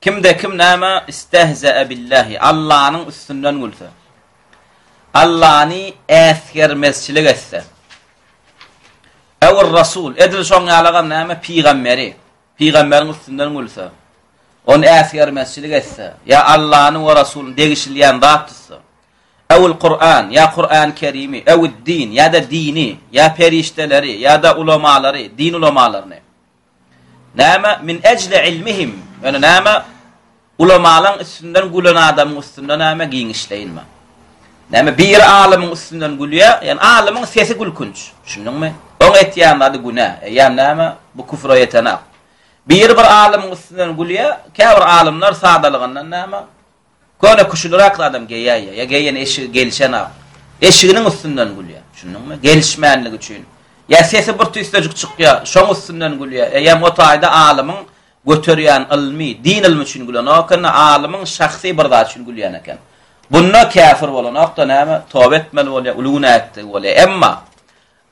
Kimde kim näme istehza'a billahi, Allanyň üstünden gülse, Allany äsgermezçilik etse, Ewir Rasul, edil şoň ýalagam näme pygamberi, pygamberiň üstünden gülse, ony äsgermezçilik etse, ýa Allany we Rasulyny degişilýän zat tutsa, Ewil Kur'an, ýa Kur'an Kerimi, Ewid din, ýa-da dini, ýa perişdeleri, ýa-da ulamalary, din ulamalaryny. Näme min ejli ilmihim, ýöne näme ulamalaň üstünden gülen adamyň üstünde näme giňişleýinme. Näme bir alymyň üstünden gülýä, ýani alymyň sesi gülkünç, düşündiňmi? Oň etýän zady günä, eýýäm näme bu küfre ýetenak. Bir bir alymyň üstünden gülýä, käbir alymlar sadalygyndan näme Köne küşülirak zadam geýäýýä, ýa geýen eşigi gelişenok. Eşiginiň üstünden gülýä. Düşündiňmi? Gelişmänligi üçin. Ýa sesi bir tüýsejik çykýa, şoň üstünden gülýä. Eýýäm o taýda alymyň göterýän ylmy, din ylmy üçin gülenok eken-de, alymyň şahsy bir zat üçin gülýän eken. Bunda käfir bolanok-da näme, toba etmeli bolýa, uly günä etdigi bolýa. Emma,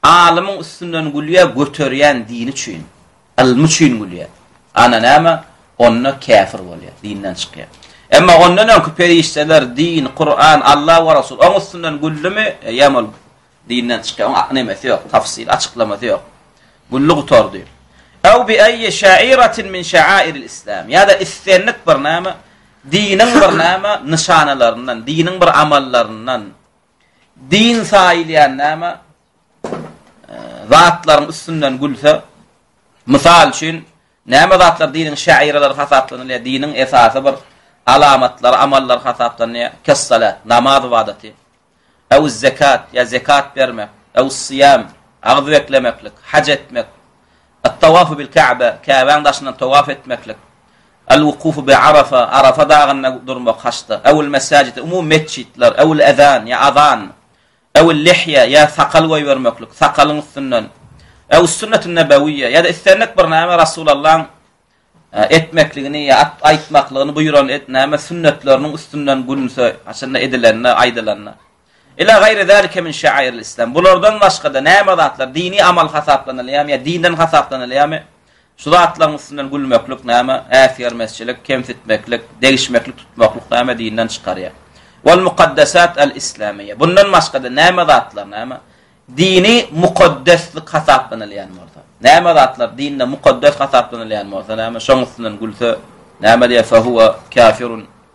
Alymyň üstünden gülýä göterýän dini üçin, ylmy üçin gülýä. Ana näme? Onda käfir bolýa, dinden çykýa. Emma ondan öňki perişdeler, din, Kuran, Alla we Resul oň üstünden güldimi, eýýäm ol dinden çykýa. Oň nemesi ýok, tafsil, açyklamasy ýok. Güldi gutardy. Ew bi eýi şairatin min şairil islam. Ýa-da islendik bir näme, diniň bir näme nyşanalaryndan, diniň bir amallaryndan Din saýylýan näme zatlaryň üstünden gülse, mysal üçin, näme zatlar diniň şäiralary hasaplanylýar, diniň esasy bir alamatlary, amallary hasaplanýar, kessalat, namaz ybadaty, äwüzzekat, ýa zekat bermek, äwüssyýam, agyz beklemeklik, haj etmek, attawafy bilkäbe, käbäň daşyndan tawaf etmeklik, Al-wukufu bi Arafa, Arafa dagynda durmak, haçda. Ew al-mesajid, umumy metjitler. Ew al-azan, ýa azan. Ew al-lihýa, ýa sakal goýbermeklik, sakalyň üstünden. Ew as-sünnetun-nebawiyýa, ýa-da islendik bir näme Rasulallahyň etmekligini ýa aýtmaklygyny buýran näme sünnetleriniň üstünden gülünse, haçanda edilende, aýdylanda. Ila gaýri zalike min şaýiril islam. Bulardan başga-da näme zatlar dini amal hasaplanylýarmy ýa dinden hasaplanylýarmy? Şu zatlaryň üstünden gülmeklik näme? Äsgermezçilik, kemsitmeklik, degişmeklik tutmaklyk näme dinden çykarýar? Wal mukaddasat al islamiyye. Bundan başga-da näme zatlar näme? Dini mukaddeslik hasaplanylýarmy bolsa? Näme zatlar dinde mukaddes hasaplanylýarmy bolsa näme? Şoň üstünden gülse näme diýer? Fa huwa kafirun.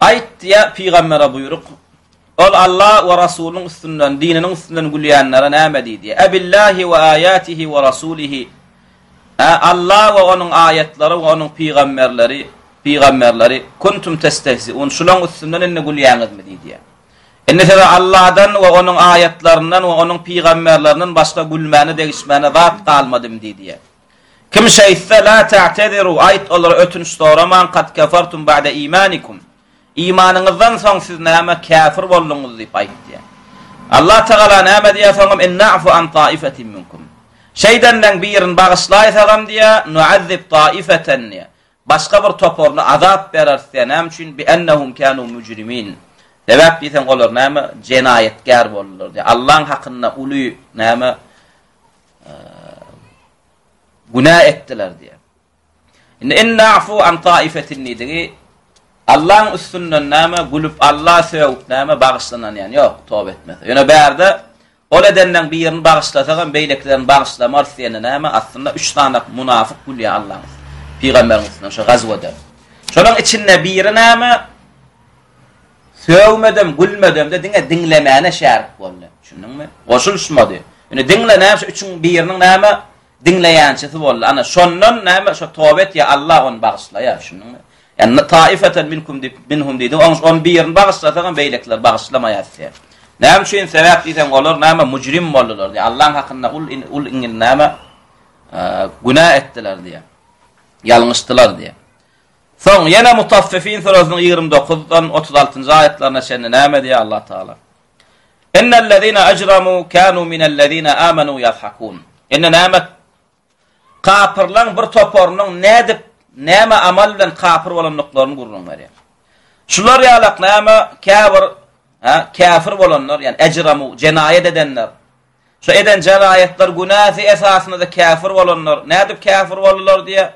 Aýt, diýýä, pygambere buýruk, Ol Alla we Rasulynyň üstünden, dininiň üstünden gülýänlere näme diýdi? Äbillahi we aýatihi we rasulihi, Ä, Alla we Onuň aýatlary we Onuň pygamberleri, pygamberleri, kuntum testehzi'un, şulaň üstünden indi gülýäňizmi? diýdi. Indi size Alladan we Onuň aýatlaryndan we Onuň pygamberlerinden başga gülmäne degişmäne zat galmadym diýdi. Kim şeýtse, la ta'teziru, aýt olara ötünç soramaň, kad kefertum ba'de imanikum, imanyňyzdan soň siz näme käfir bolduňyz diýip aýt diýýär. Allah Tagala näme diýýär soňam, in na'fu an ta'ifetin minkum, şeýdenleň birini bagyşlaýsagam diýýär, nu'azzib ta'ifeten diýýär, başga bir toparyny azap bereris diýýär, näme üçin, bi ennehum kanu mujrimin, sebäp diýseň olar näme jenaýatkär boldular diýýär, Allaň hakynda uly näme günä etdiler diýýär. Indi in na'fu an taifetin diýdigi Allah'yň üstünden näme gülüp Allah sögüp näme bagyşlanan ýan ýok toba etmese. Ýöne bärde ol edenden birini bagyşlasak hem beýlekilerini bagyşlamar diýende näme aslynda 3 sanak munafyk gülýä Allah'yň pygamberimiz şu gazwada. Şonuň içinde biri näme Sögmedem, gülmedemde diňe diňlemäne şärik boldy. Düşündiňmi? Goşulyşmady. Indi diňle näme şu üçüň biriniň näme diňleýänçisi boldy. Ana şondan näme şo toba etýär Allah ony bagyşlaýar. Düşündiňmi? Ýa-da taifatan minkum dip minhum diýdi. Oň on birini bagyşlasaňam beýlekiler bagyşlamaýar size. Näme üçin sebäp diýseň olar näme mujrim boldular diýär. Allaň hakynda ul in ul ingil näme günä etdiler diýär. Ýalňyşdylar diýär. Soň ýene Mutaffifin süresiniň ýigrimi dokuzdan otuz altynjy aýatlaryna çenli näme diýýär Allah Tagala? Innellezine ejremu kanu minellezine amanu ýadhakun. Indi näme? Kapyrlaň bir toparynyň nädip, näme amal bilen kapyr bolandyklaryny gürrüň berýär. Şular ýalak näme? Käbir ha, käfir bolanlar, ýani ejremu, jenaýat edenler. Şu eden jenaýatlar günäsi esasynda käfir bolanlar, nädip käfir boldular diýýär?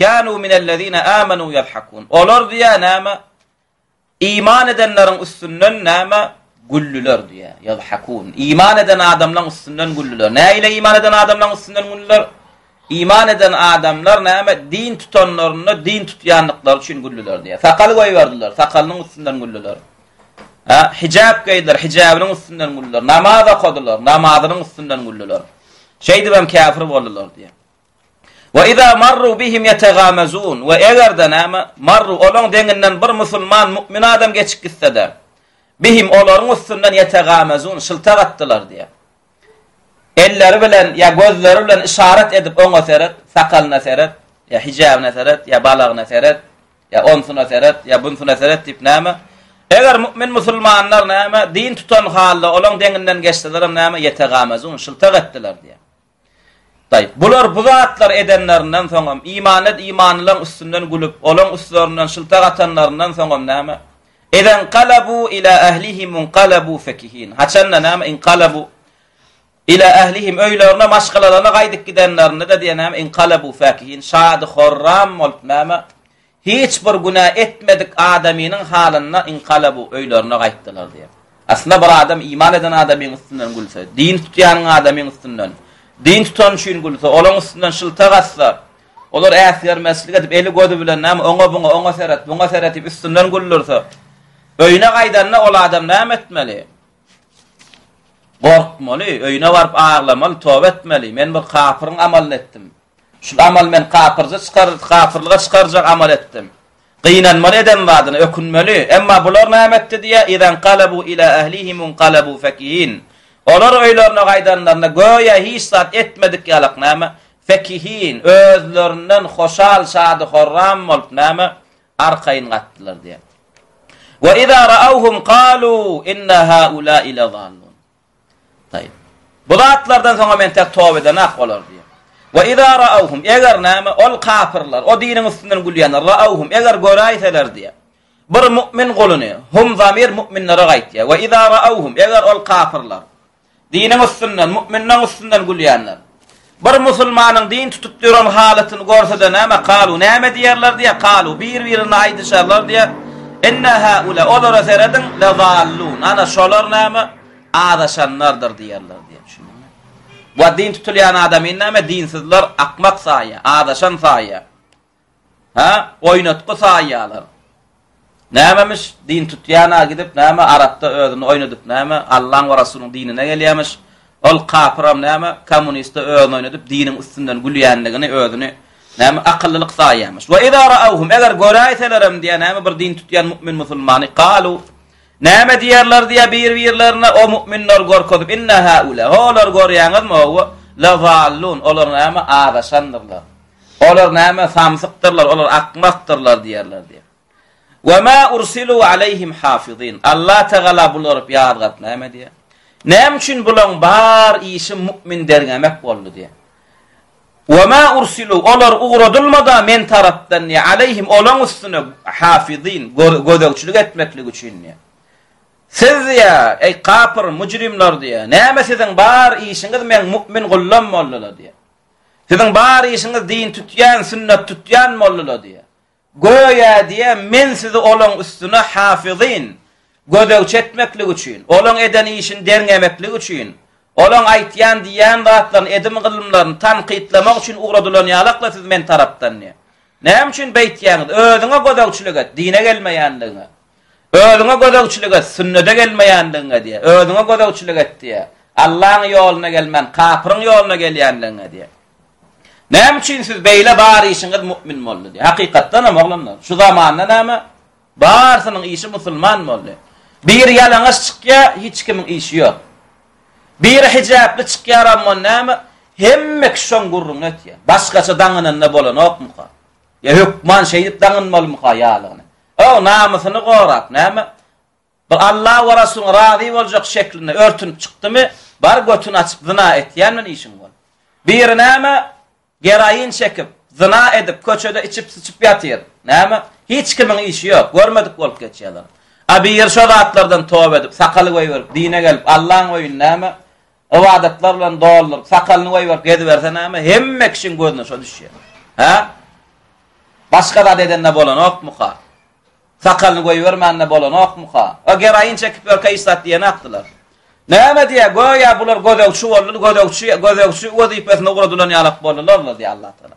Kânû minellezîne âmenû ýadhakûn. Olar diýýär, näme? Iman edenleriň üstünden, näme, güldüler diýýär, ýadhakûn. Iman eden adamlaryň üstünden güldüler. Näme ile iman eden adamlaryň üstünden güldüler? Iman eden adamlar, näme, din tutanlarynda din tutýandyklary üçin güldüler diýýär. Sakal goýberdiler, sakalynyň üstünden güldüler. Hä, hijap geýdiler, hijabynyň üstünden güldüler. Namaz okadylar, namazynyň üstünden güldüler. Şeýdibem käfir boldular diýýär. We iza marru bihim yetegamezun, we eger-de näme, marru, olaň deňinden bir musulman, mu'min adam geçip gitse-de, bihim, olaryň üstünden yetegamezun, şyltak atdylar diýýär. Elleri bilen ýa gözleri bilen yşarat edip oňa seret, sakalyna seret, ýa hijäbine seret, ýa balagyna seret, ýa onsuna seret, ýa bunsuna seret diýip näme, eger mu'min musulmanlar näme, din tutan halda olaň deňinden geçselerem näme, yetegamezun, şyltak etdiler diýýär. Taýyp. Bular bu zatlary edenlerinden soňam, iman et, imanlylaryň üstünden gülüp, olaryň üstlerinden şyltak atanlaryndan soňam näme? Izenqalabu ila ahlihim inqalabu fekihin. Haçan-da näme? Inqalabu ila ahlihim, öýlerine, maşgalalaryna gaýdyp gidenlerinde-de diýe näme? Inqalabu fekihin, şady-horram bolup näme? Hiç bir günä etmedik adamynyň halyna inqalabu öýlerine gaýtdylar diýip. Aslynda bir adam iman eden adamyň üstünden gülse, din tutýanyň adamyň üstünden, din tutany üçin gülse, olaň üstünden şyltak atsa, olar äsgermezçilik edip eli gözi bilen näme oňa buňa oňa seret, buňa seret diýip üstünden güldürse, öýüne gaýdanda ol adam näme etmeli? Gorkmaly, öýüne baryp aglamaly, toba etmeli, men bir kapyryň amalyny etdim, Şul amaly men kapyrja çykar, kapyrlyga çykarjak amal etdim. Gynanmaly eden zadyna, ökünmeli. Emma bular näme etdi diýýär, Izenqalabû ilâ ehlihim unqalabû fekihîn. Olar öýlerine gaýdanlarynda, göýä hiç zat etmedik ýalak, näme, fekihîn, özlerinden hoşal, şady-horram bolup, näme, arkaýyn gatdylar diýýär. Ve izâ raawhum qalû inne hâulâi ledallûn. Taýyp. Bu zatlardan soňa men tek toba edenak olar diýen. Wa iza ra'awhum eger näme ol kapyrlar o diniň üstünden gülýänler ra'awhum eger göräýseler diýen. Bir mu'min guluny hum zamir mu'minlere gaýtýar. Wa iza ra'awhum eger ol kapyrlar diniň üstünden mu'minleň üstünden gülýänler. Bir musulmanyň din tutup ýören halatyny görsede näme kalu näme diýerler diýe kalu bir birine aýdyşarlar diýe inne haula olara serediň ledallun ana şolar näme azaşanlardyr diýerler diýe düşündiňmi we din tutulýan adamy näme dinsizler akmak saýa azaşan saýa Hä, oýnatgy saýýalar. Nämemiş, din tutýan-a gidip, näme, Arapda özüni oýnadyp, näme, Allaň we Rasulyň dinine gelýämiş. Ol kapyram, näme, kommunistde özüni oýnadyp, diniň üstünden gülýänligini, özüni, näme, akyllylyk saýýamiş. Wa iza ra'awhum, eger göräýselerem diýýär, näme, bir din tutýan mu'min musulmany, kalu, näme diýerler diýýär bir-birlerine, o mu'minler görkezip, inna haula, ho, olar görýäňizmi, ho, la zallun, olar, näme, azaşandyrlar. Olar näme samsykdyrlar, olar akmakdyrlar diýerler diýip. We ma ursilu aleýhim hafizin. Allah Tagala bularyp ýazgat näme diýýär? Näme üçin bulaň bar işi mu'min derňemek boldy diýýär. We ma ursilu olar ugradylmada men tarapdan diýýär. Aleýhim olaň üstüne hafizin gözegçilik etmeklik üçin diýýär. Siz diýýär, eý kapyr, mujrimler diýýär. Näme siziň bar işiňiz men mu'min gullam boldylar diýýär. Siziň bar işiňiz din tutýan, sünnet tutýan mollula diýýär. Göýä diýýär, men sizi olaň üstüne hafyzyn, gözegçi etmeklik üçin, olaň eden işini derňemeklik üçin, olaň aýtýan-diýýän zatlaryny, edim-gylymlaryny tankytlamak üçin ugradylan ýalak-la siz men tarapdan diýýär. Näme üçin beýtýäňiz? Özüňe gözegçilik et, dine gelmeýänligiňe. Özüňe gözegçilik et, sünnede gelmeýänligiňe diýýär. Özüňe gözegçilik et diýýär. Allaň ýoluna gelmän, kapyryň ýoluna gelýänligiňe diýýär. Näme üçin siz beýle bar işiňiz mu'min boldy diýýär. Hakykatdan hem oglanlar, şu zamanda näme? Barsynyň işi musulman boldy. Biri ýalaňaç çykýar, hiç kimiň işi ýok. Biri hijäpli çykýar, ammo näme? Hemme kişi şoň gürrüňini etýär. Başgaça daňynanda bolanokmyka? Ýa hökman şeýdip daňynmalymyka ýalygyny? Öň namysyny gorap, näme, bir Alla we Rasuluna razy boljak şeklinde örtünip çykdymy, bar götüni açyp zyna etýänmi işiň bol. Biri näme, geroin çekip, zyna edip, köçede içip-syçyp ýatyr, näme, hiç kimiň işi ýok, görmedik bolup geçýärler. A biri şo zatlardan toba edip, sakaly goýberip, dine gelip, Allaň öýüni, näme, Ybadatlar bilen doldur. Sakalyny goýberip geziberse näme? Hemme kişiň gözüne şo düşýär. Hä? Başga zat edende bolanokmyka? Sakalyny goýbermände bolanokmyka? O geraýin çekip ýörkä iş zat diýen akdylar. Näme diýä? Göýä bular gözegçi boldy, gözegçi, gözegçi wezipesine ugradylan ýalak boldular diýýär Allah Taala.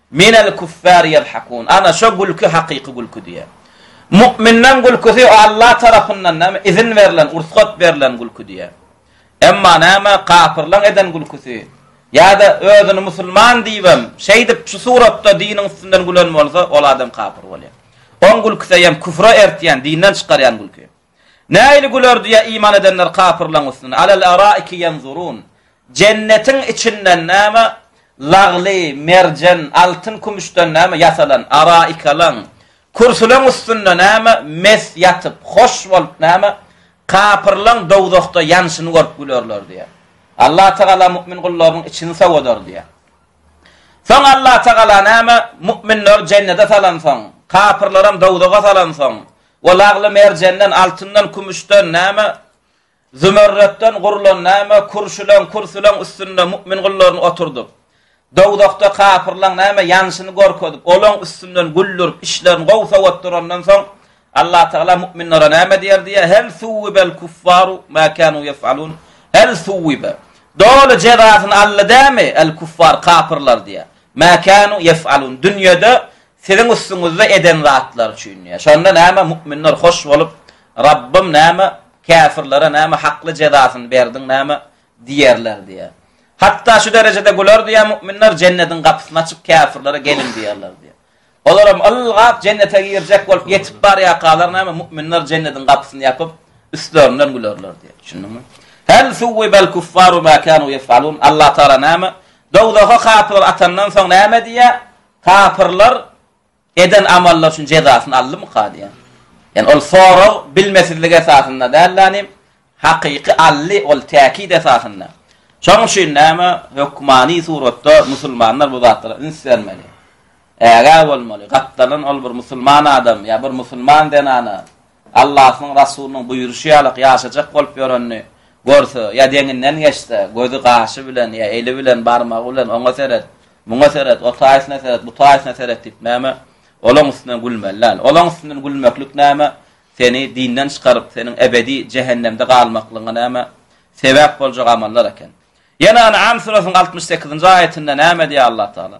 Minel küffâri ýelhakûn. Ana, şo gülki hakyky gülki diýýär. Mu'minleň gülküsi Alla tarapyndan näme, izin berlen, ursgat berlen gülki diýýär. Emma näme, kapyrlaň eden gülküsi, ýa-da özüni musulman diýibem, şeýdip, şu suratda diniň üstünden gülen bolsa, ol adam kapyr bolýar. Oň gülküsi eýýäm küfre ertýän, dinden çykarýan gülki. Nähili gülerdi ýa iman edenler kapyrlaryň üstüne, alel araiki ýanzurun, jennetiň içinden näme lagly, merjen, altyn kümüşden näme ýasalan araikalaň, kürsüleň üstünde näme mes ýatyp, hoş bolup näme kapyrlaň dowzahda ýanyşyny görüp gülerler diýýär. Allah Tagala mu'min gullarynyň içini sowadar diýýär. Soň Allah Tagala näme mu'minleri jennede salansoň, kapyrlaram dowzaha salansoň, O lagly merjenden, altyndan, kümüşden, näme, zümerretden gurlan, näme, kürşileň, kürsüleň üstünde mümin gullaryny oturdyp, dowzahda kapyrlaň, näme, ýanyşyny görkezip, olaň üstünden güldürip, işlerini gowy sowatdyrandan soň, Allatagala müminlere näme diýer diýýä, Hel suwwibel kuffaru ma kanu ýef'alun, Hel suwwibe, doly jezasyny aldy dämi, el kuffar, kapyrlar diýýä, ma kanu ýef'alun, dünýede Siziň üstüňizde eden zatlary üçin diýýär. Şonda näme, mu'minler hoş bolup, Rabbym, näme, käfirlere, näme, hakly jezasyny berdiň, näme, diýerler diýýär. Hatda şu derejede güler diýýär, mu'minler jennediň gapysyny açyp, käfirlere geliň diýerler diýýär. Olaram ylgap jennete girjek bolup ýetip barýarkalar, näme, mu'minler jennediň gapysyny ýapyp, üstlerinden gülerler diýýär. Düşündiňmi? Hal suwibal kuffaru ma kanu yef'alun. Allah Taala näme, dowzaha kapyr atandan soň näme diýýär? Kapyrlar eden amallary üçin jezasyny aldymyka diýýär. Ýani ol sorag bilmesizlik esasynda dälläni, hakyky aldy ol täkit esasynda. Şoň üçin näme hökmany suratda musulmanlar bu zatlara üns bermeli. Ägä bolmaly, gapdalyn ol bir musulman adam ýa bir musulman zenana Allahyň Rasulynyň buýruşy ýalyk ýaşajak bolup ýörenini görse, ýa deňinden geçse, gözi gaşy bilen, ýa eli bilen, barmagy bilen oňa seret, muňa seret, o taýsyna seret, bu taýsyna seret diýip näme, olaň üstünden gülmeli däl. Olaň üstünden gülmeklik näme, seni dinden çykaryp, seniň ebedi jähennemde galmaklygyňa näme, sebäp boljak amallar eken. Ýene An'am süresiniň altmyş sekizinji aýatynda näme diýýär Allatagala?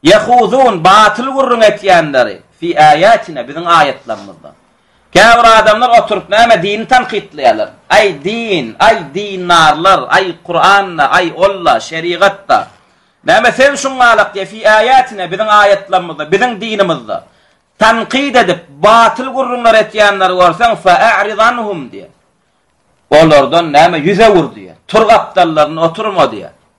Ýahudun, batyl gürrüň etýänleri, fi âýâtina, biziň aýatlarymyzda. Käbir adamlar oturyp, näme, dini tankytlaýarlar. Aý, din, aý, dindarlar, aý, Kuranda, aý, Olla, şerigatda. Näme sen şuňňalak diýýä, fi âýâtina, biziň aýatlarymyzda, biziň dinimizde. Tankyt edip, batyl gürrüňler etýänleri görseň, fe a'rid anhum, diýýä. Olardan, näme, ýüz öwür, diýýä. Tur gapdallaryna oturma, diýýä.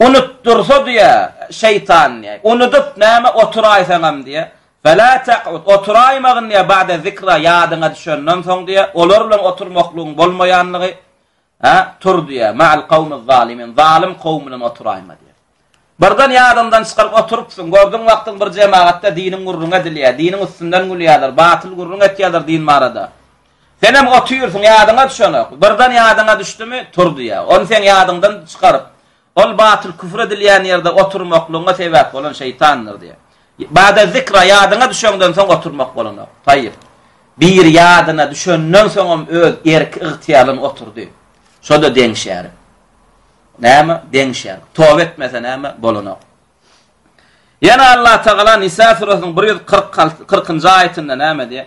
Unutdyrsa diýä, şeýtan diýä. Unudyp näme oturaýsaňam diýä. Fela taq'ud, oturaýmagyn diýä, ba'de zikra, ýadyňa düşenden soň diýä, olar bilen oturmaklygyň bolmaýanlygy, hä, tur diýä, ma'al kawmiz zalimin, zalym kowum bilen oturaýma diýä. Birden ýadyňdan çykaryp oturypsyň, gördüň wagtyň bir jemagatda diniň gürrüň edilýä, diniň üstünden gülýäler, batyl gürrüň etýäler din barada. Senem otyrsyň, ýadyňa düşenok. Birden ýadyňa düşdümi, tur diýýär. Ony seň ýadyňdan çykaryp, ol batyl küfür edilýän ýerde oturmaklygyňa sebäp bolan şeýtandyr diýýär. Bada zikra, ýadyňa düşeňden soň oturmak bolanok. Taýýyp. Biri ýadyna düşenden soňam öz erki-ygtyýarlan oturdy. Şo-da deň şärik. Näme? Deň şärik. Toba etmese näme? Bolanok. Ýene Allatagala Nisa süresiniň bir ýüz kyrk, kyrkynjy aýatynda näme diýýär?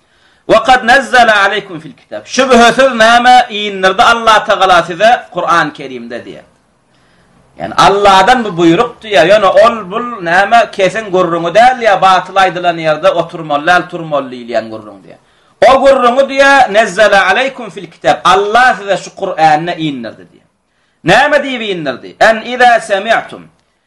Wa kad nazzala aleýkum fil kitap. Şübhesiz näme indirdi Allatagala size Kuran Kerimde diýýär. Ýani Alladan bu buýruk diýýär. Ýöne ol bul näme kesiň gürrüňi däl ýa batyl aýdylan ýerde oturmaly däl turmaly diýilýän gürrüň diýýär. O gürrüňi diýýär nazzala aleýkum fil kitap. Alla size şu Kurany indirdi diýýär. Näme diýip indirdi? En iza semi'tum.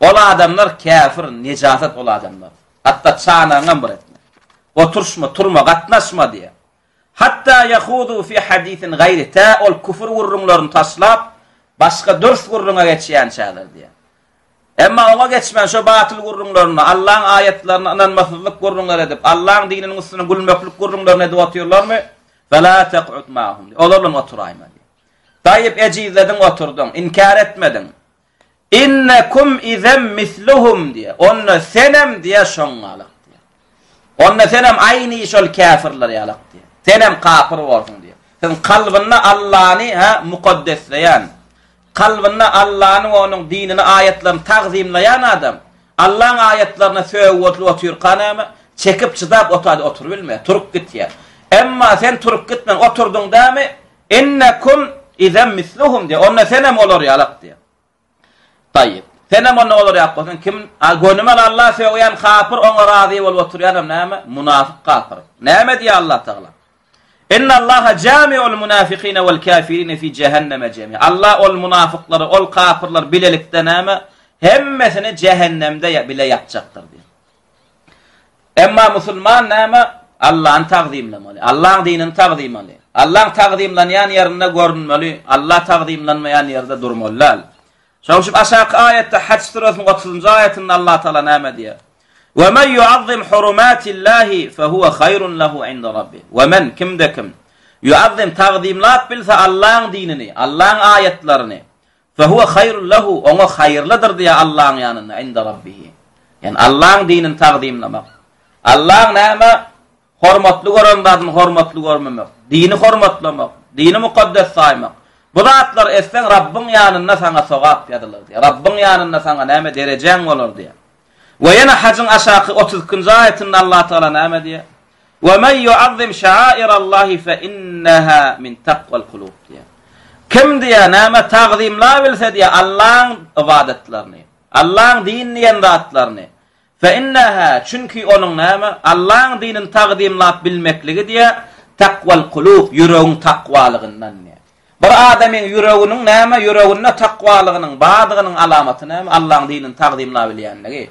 Ol adamlar käfir, nejasat ol adamlar. Hatda çanagyňam bir etme. Oturyşma, turma, gatnaşma diýýär. Hatda ýahudu fi hadisin gaýri, tä ol küfür gürrüňlerini taşlap, başga dürs gürrüňe geçýänçäler diýýär. Emma oňa geçmän, şo batyl gürrüňlerini, Allaň aýatlaryna ynanmasyzlyk gürrüňleri edip, Allaň dininiň üstüne gülmeklik gürrüňlerini edip otyrlarmy? Fela tak'ud ma'hum. Olar bilen oturaýma. Taýyp, ejizlediň, oturdyň. Inkär etmediň. Innekum izem misluhum diýýär. Onda senem diýýär şoň ýalak diýýär. Onda senem aýny şol käfirler ýalak diýýär. Senem kapyr borsuň diýýär. Siziň kalbynda Allany, hä, mukaddesleýän, kalbynda Allany we onuň dinini, aýatlaryny tagzymlaýan adam Allaň aýatlaryna sögüp otlyp otyrka näme, çekip-çydap otady oturybilme, turup gitýär. Emma sen turup gitmän oturdyň dämi, Ennekum izem misluhum diýýär. Onda sen hem olar ýalak diýýär. Taýyp. Sen hem onda olar ýalak bolsaň kim? A gönümel Allahy sögýän kapyr oňa razy bolup oturýanam näme? Munafyk kapyr. Näme diýýär Allah Tagala? Ennallaha jamiul munafikine wal kafirine fi jehenneme jemi'a. Allah ol munafyklary, ol kapyrlar bilelikde näme? Hemmesini jehennemde bile ýakjakdyr diýýär. Emma musulman näme? Allany tagzymlamaly. Allaň dinini tagzymly. Allaň tagzymlanýan ýerinde görünmeli, Alla tagzymlanmaýan ýerde durmaly däl. Şoň üçin aşaky aýatda Haj süresiniň otuzynjy aýatynda Allah Taala näme diýýär? Ve men yuazzim hurumatillahi fe huve hayrun lehu inde rabbi. Ve men kimde kim yuazzim tagzimlap bilse Allah'ın dinini, Allah'ın ayetlerini. Fehuwe haýrun lehu, oňa haýyrlydyr diýýär Allaň ýanynda, inde Rabbihi. Ýani Allaň dinini tagzymlamak. Allaň näme hormatly gören zadyny hormatly görmemek, dini hormatlamak, dini mukaddes saýmak. Bu zatlar etseň Rabbyň ýanynda saňa sogap ýazylar diýýär. Rabbyň ýanynda saňa näme derejäň bolar diýýär. We ýene Hajyň aşaky otuz ikinji aýatynda Allah Tagala näme diýýär? We men ýuazzim şairallâhi fe innehâ min takval kulûb diýýär. Kim diýýär, näme tagzymlabilse diýýär Allaň ybadatlaryny, Allaň din diýen zatlaryny, fe innehâ, çünki onuň näme, Allaň dinini tagzymlap bilmekligi diýýär, takval kulûb, ýüregiň takwalygyndan diýýär. Bir adamyň ýüreginiň näme, ýüreginde takwalygynyň bardygynyň alamaty näme, Allaň dinini tagzymlabilýänligi.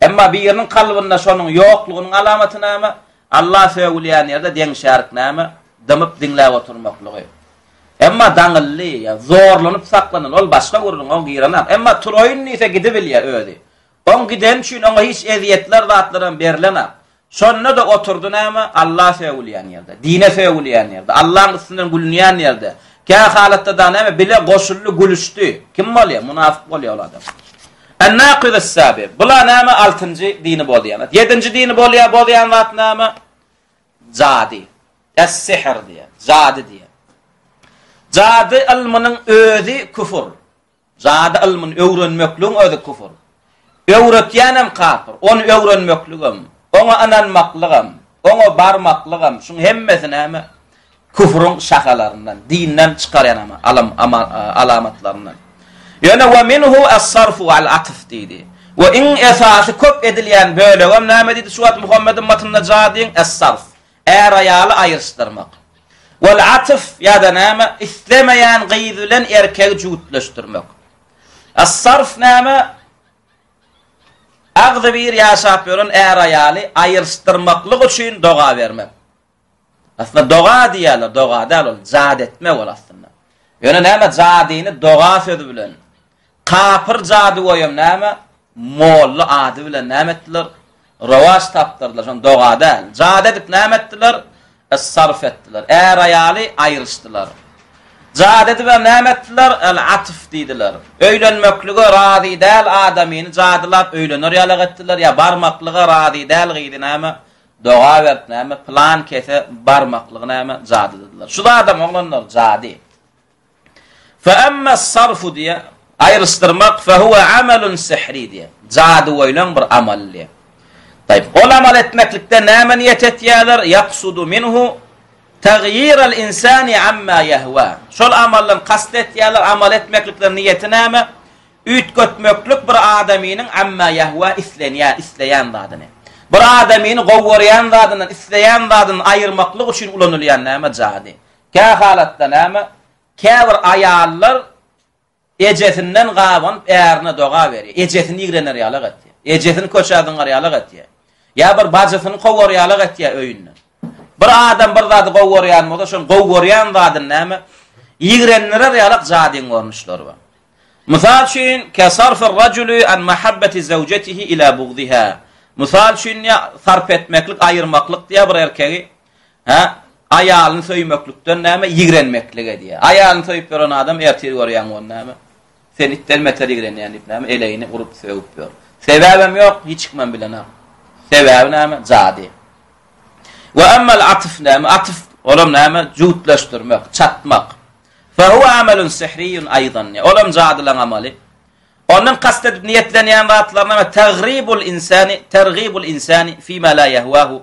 Emma biriniň kalbynda şonuň ýoklugynyň alamaty näme, Allah sögülýän ýerde deň-şärik näme, dymyp diňläp oturmaklygy. Emma daňylly, ýa zorlanyp saklanyl, ol başga gürrüň, o girenak. Emma turaýyn diýse gidibilýä özi. Oň gideni üçin oňa hiç ezýetler zatlaram berlenak. Şonda-da oturdy näme, Alla sögülýän ýerde, dine sögülýän ýerde, Allaň üstünden gülünýän ýerde, kä halatda dagy näme, bile goşuldy, gülüşdi. Kim bolýar? Munafyk bolýar ol adam. Ennakidussabi, bula näme, altynjy dini bozýan zat. Ýedinji dini bolýar, bozýan zat näme? Jady. Essihr diýýär, jady diýýär. Jady ylmynyň özi küfür. Zady ylmyny öwrenmekligiň özi küfür. Öwretýänem kapyr, ony öwrenmekligem, oňa ynanmaklygam, oňa barmaklygam, şuň hemmesi näme, küfrüň şahalaryndan, dinden çykarýan alamatlaryndan. Ýöne we minhu es-sarf wal-atf diýdi. We iň esasy köp edilýän bölegem näme diýdi şu wagt Muhammediň matynda jadyň es-sarf, Är-aýaly aýyryşdyrmak. Wal atf ýa-da näme, islemeýän gyz bilen erkegi jübütleşdirmek. As sarf näme, agzybir ýaşap ýören är-aýaly aýyryşdyrmaklyk üçin doga bermek. Aslynda doga diýýärler, doga däl ol, jady etmek ol aslynda. Ýöne näme jadyny doga sözi bilen Kapyr jadygoýam näme, molla ady bilen näme etdiler, rowaç tapdyrdylar, şony doga däl, jady edip näme etdiler, es-sarf etdiler, är-aýaly aýryşdylar. Jady edibem näme etdiler, el-atf diýdiler, öýlenmeklige razy däl adamyny jadylap öýlener ýalak etdiler, ýa barmaklyga razy däl gyzy näme, doga berip näme, pylan kese barmaklygy näme, jadydylar. Şu zadam, oglanlar, jady. Fe emmes sarfu diýýär. Aýryşdyrmak fe huwe amelun sihri diýýär. Jadygöýleň bir amaly diýýär. Taýyp, ol amal etmeklikden näme niýet etýärler? Ýaksudu minhu tagýyral insani amma ýehwa. Şol amaldan kast etýärler, amal etmeklikden niýeti näme? Üýtgetmeklik bir adamynyň amma ýehwa islenýän, isleýän zadyny. Bir adamyny gowy görýän zadyndan, isleýän zadyndan aýyrmaklyk üçin ulanylýan näme? Jady. Kähalatda näme? Käbir aýallar ejesinden gabanyp ärine doga berýär. Ejesini ýigrener ýalak etýär. Ejesini köçä zyňar ýalak etýär. Ýa bir bajysyny kowar ýalak etýär öýünden. Bir adam bir zady gowy görýän bolsa, şony gowy görýän zadyny näme? Ýigrendirer ýalak jadyň görnüşleri bar. Mysal üçin, kesarfir rajuli an mahabbati zawjatihi ila bugdiha. Mysal üçin, ýa sarp etmeklik, aýyrmaklyk diýýär bir erkegi Hä? Aýalyny söýmeklikden näme ýigrenmeklik edýär. Aýalyny söýüp ýören adam ertir görýäňmi ony näme? Sen itden beter ýigrenýän diýip näme eleýini urup sögüp ýör. Sebäbem ýok, hiç kimem bilenok. Sebäbi näme? Jady. Wa ammal atyf näme? Atyf olam näme? Jüwtleşdirmek, çatmak. Fa huwa amalun sihriyyun aýdan. Olam jadylaň amaly. Ondan kast edip niýetlenýän zatlaryna we tagribul insani, tergibul insani fima la yahwahu.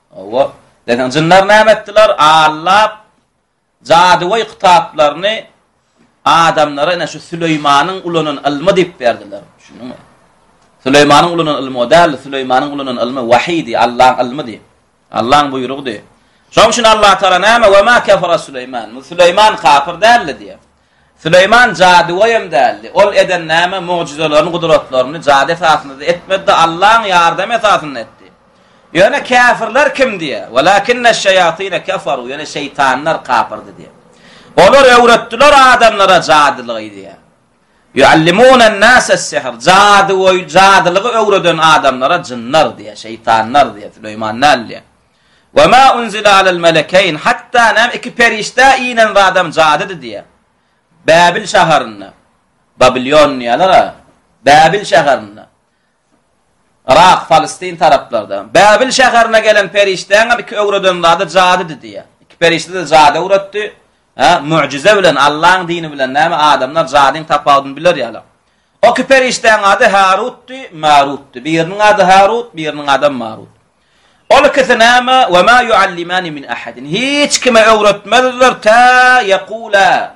Hawa, desene jynlar näme etdiler? Allap, jadygoý kitaplaryny adamlara ine şu Süleýmanyň ulanan ylmy diýip berdiler. Düşündiňmi? Süleýmanyň ulanan ylmy o däldi, Süleýmanyň ulanan ylmy wahyýdi, Allaň ylmydy. Allaň buýrugydy. Şoň üçin Allah Taala näme? Wa ma kafara Süleýman. Süleýman kafir däldi diýýär. Süleýman jadygoýam däldi. Ol eden näme mugjyzalaryny, gudratlaryny jady esasynda-da etmedi-de, Allaň ýardamy esasynda etdi. Ýöne käfirler kim diýýä? Welakinneş-şeýatine keferu, ýöne şeýtanlar kapyrdy diýýä. Olar öwretdiler adamlara jadylygy diýýä. Ýuallimunen-näses-sihr, jadygoý, jadylygy öwreden adamlara jynlar diýýä, şeýtanlar diýýä, Süleýman däl diýýä. We ma unzile alel melekeyn, hatda näme iki perişdä inen zadam jadydy diýýär. Bäbil şäherinde, Babilýon diýýärler-a, Bäbil şäherinde, Yrak, Palestin taraplarda, Bäbil şäherine gelen perişdäňem iki öwreden zady jadydy diýýär. Iki perişde-de jady öwretdi, ha, möjüze bilen, Allaň dini bilen, näme adamlar jadyň tapawudyny biler ýaly. O iki perişdäň ady Harutdy, Marutdy. Biriniň ady Harut, biriniň adam Marut. Ol ikisi näme? Wa ma yu'allimani min ahadin. Hiç kime öwretmezler ta yaqula.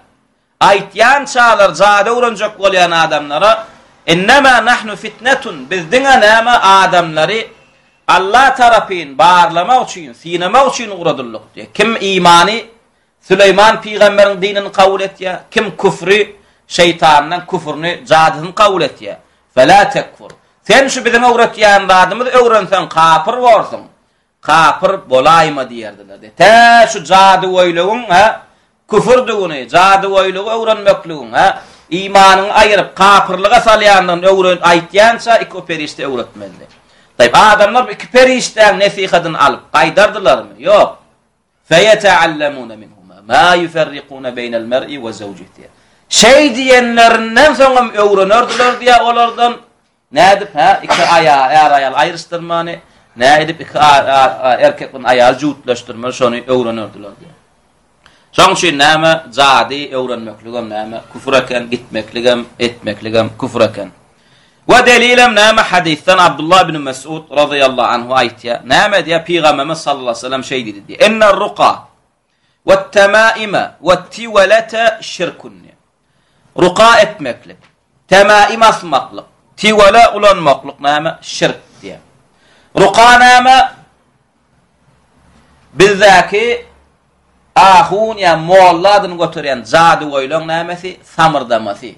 Aýtýançalar jady öwrenjek bolýan adamlara innema nahnu fitnetun. Biz diňe näme adamlary Allah tarapyn barlamak üçin, synamak üçin ugradyldyk diýip. Kim imany Süleýman pygamberiň dinini kabul etýär. Kim küfri, şeýtanyň küfrüni, jadysyny kabul etýär. Fela tekfur. Sen şu biziň öwretýän zadymyzy öwrenseň kapyr borsuň. Kapyr bolaýma diýerdiler diýip. Tä şu jadygöýligiň, hä, küfürdigini, jadygöýligi öwrenmekligiň, hä, imanyňy aýyryp, kapyrlyga salýandygyny öwren aýtýança iki o perişde öwretmezdi. Taýyp, adamlar bu iki perişdäň nesihatyny alyp gaýdardylarmy? Ýok. Feýeteallemune minhuma ma ýuferrikune beýnel mer'i we zewjih diýýär. Şeý diýenlerinden soň hem öwrenerdiler diýýär olardan nädip hä iki aýa är-aýal aýryşdyrmany, nädip iki erkek bilen aýaly jüwtleşdirmeli şony öwrenerdiler diýýär. Şoň üçin näme jady öwrenmekligem näme küfür eken, gitmekligem, etmekligem küfür eken. We delilem näme hadysdan Abdullah ibn Mes'ud razyýallahu anhu aýtýar, näme diýýär Pygamberimiz sallallahu aleyhi ve sellem şeý diýdi diýýär, Enner ruka wet temaime wet tiwelete şirkun diýýär. Ruka etmeklik, temaim asmaklyk, tiwele ulanmaklyk näme şirk diýýär. Ruka näme? Bizdäki ahun ýa molla adyny göterýän jadygöýleň nämesi samyrdamasy.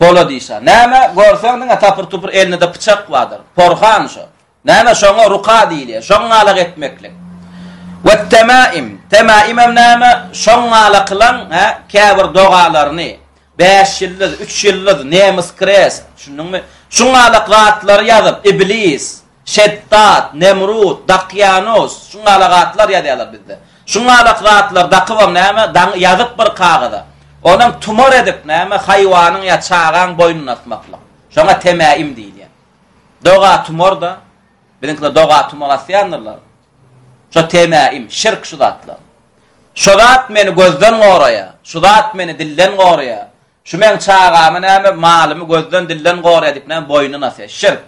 Boladyşa. Näme, görseň diňe tapyr-tupur elinde pyçak bardyr. Porhan şo. Näme, şoňa ruka diýilýär. Şoň galak etmeklik. Wet-temaim. Temaimem näme, şoň gala kylan, hä, käbir dogalaryny, bäş ýyldyz, üç ýyldyz, nemis krest, düşündiňmi? Şuň galak zatlary ýazyp, iblis. Şeddad, Nemrut, Dakýanus, şuňalagatlar ýazýarlar bizde. Şuňalak zatlar dakybam näme, daňy ýazyp bir kagyza. Onam tumar edip näme, haýwanyň ýa çagaň boýnuny asmaklyk. Şoňa temäim diýilýär. Doga tumar-da. Biziňkiler doga tumar asýandyrlar. Şo temäim, şirk şu zatlar. Şo zat meni gözden goraýar, şu zat meni dilden goraýar. Şu meň çagamy näme, malymy gözden, dilden goraýar diýip näme, boýnuny asýar. Şirk.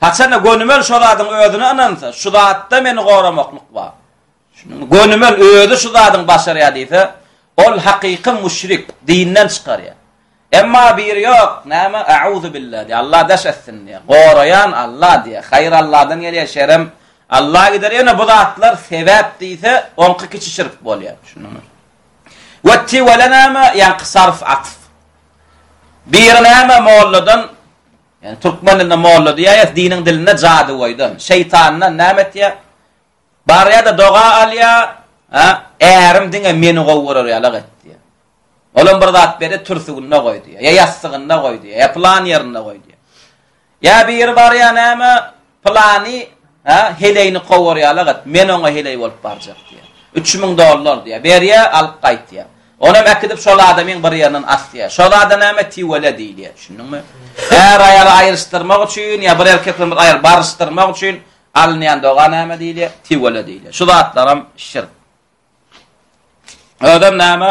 Haçanda gönümel şo zadyň özüne ynansa, şu zatda meni goramaklyk bar. Şunuňmy? Gönümel özi şu zadyň başarýar diýse, ol hakyky müşrik, dinden çykarýar. Emma biri ýok, näme? A'uzu billah diýýär. Allah daş etsin diýýär. Goraýan Allah diýýär. Haýyr Allahdan gelýär, şerem Allah gider. Ýöne bu zatlar sebäp diýse, oňky kiçi şirk bolýar. Şunuňmy? Wa tiwala näme? Ýa-ni sarf atf. Biri näme molladan Ýani türkmen dilinde molla diýäýes diniň dilinde jadygoýdan, şeýtandan näme etýä? Barýada doga alýa, a ärim diňe meni gowy görer ýalak et diýä. Olam bir zat berýä türsüginde goý diýä. Ýa ýassygynda goý diýä. Ýa plan ýerinde goý diýä. Ýa biri barýa näme? Pylany, hä, heleýini kowar ýala gyt, men oňa heleý bolup barjak, diýýär. Üç müň dollar, diýýär. Berýär, alyp gaýt, diýýär. Onam äkidip şol adamyň bir ýerinden asýar. Şo zada näme tiwele diýilýär, düşündiňmi? Är-aýaly aýryşdyrmak üçin ýa bir erkek bilen bir aýaly baryşdyrmak üçin alynýan doga näme diýilýär? Tiwele diýilýär. Şu zatlaram şirk. Özem näme?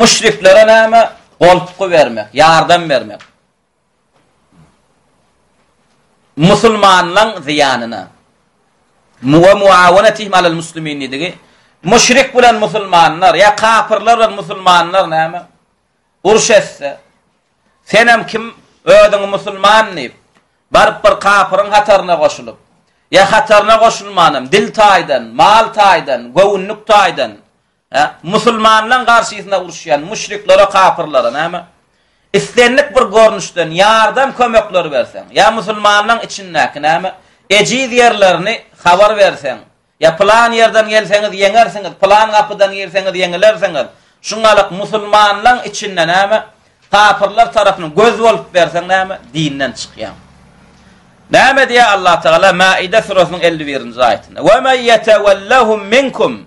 Müşriklere näme? Goltgy bermek, ýardam bermek. Musulmanlaryň zyýanyna. Muwa muawanatihim alal muslimin diýdigi. Müşrik bilen musulmanlar ýa kapyrlar bilen musulmanlar näme? Uruş etse. Sen hem kim özüňi musulman diýip, baryp bir kapyryň hataryna goşulyp, ýa hataryna goşulmanym, dil taýdan, mal taýdan, göwünlik taýdan, Hä? Musulmanlaň garşysyna uruşýan müşriklere, kapyrlara näme? Islendik bir görnüşden ýardam kömekleri berseň, ýa musulmanlaň içindäki näme? Ejiz ýerlerini habar berseň, ýa pylan ýerden gelseňiz ýeňersiňiz, pylan gapydan girseňiz ýeňilersiňiz, şuňalyk musulmanlaň içinde näme? Kapyrlar tarapyn göz bolup berseň näme? Dinden çykýaň. Näme diýýär Allah Tagala Maide suresynyň elli birinji aýatynda? Ve men yetewellahum minkum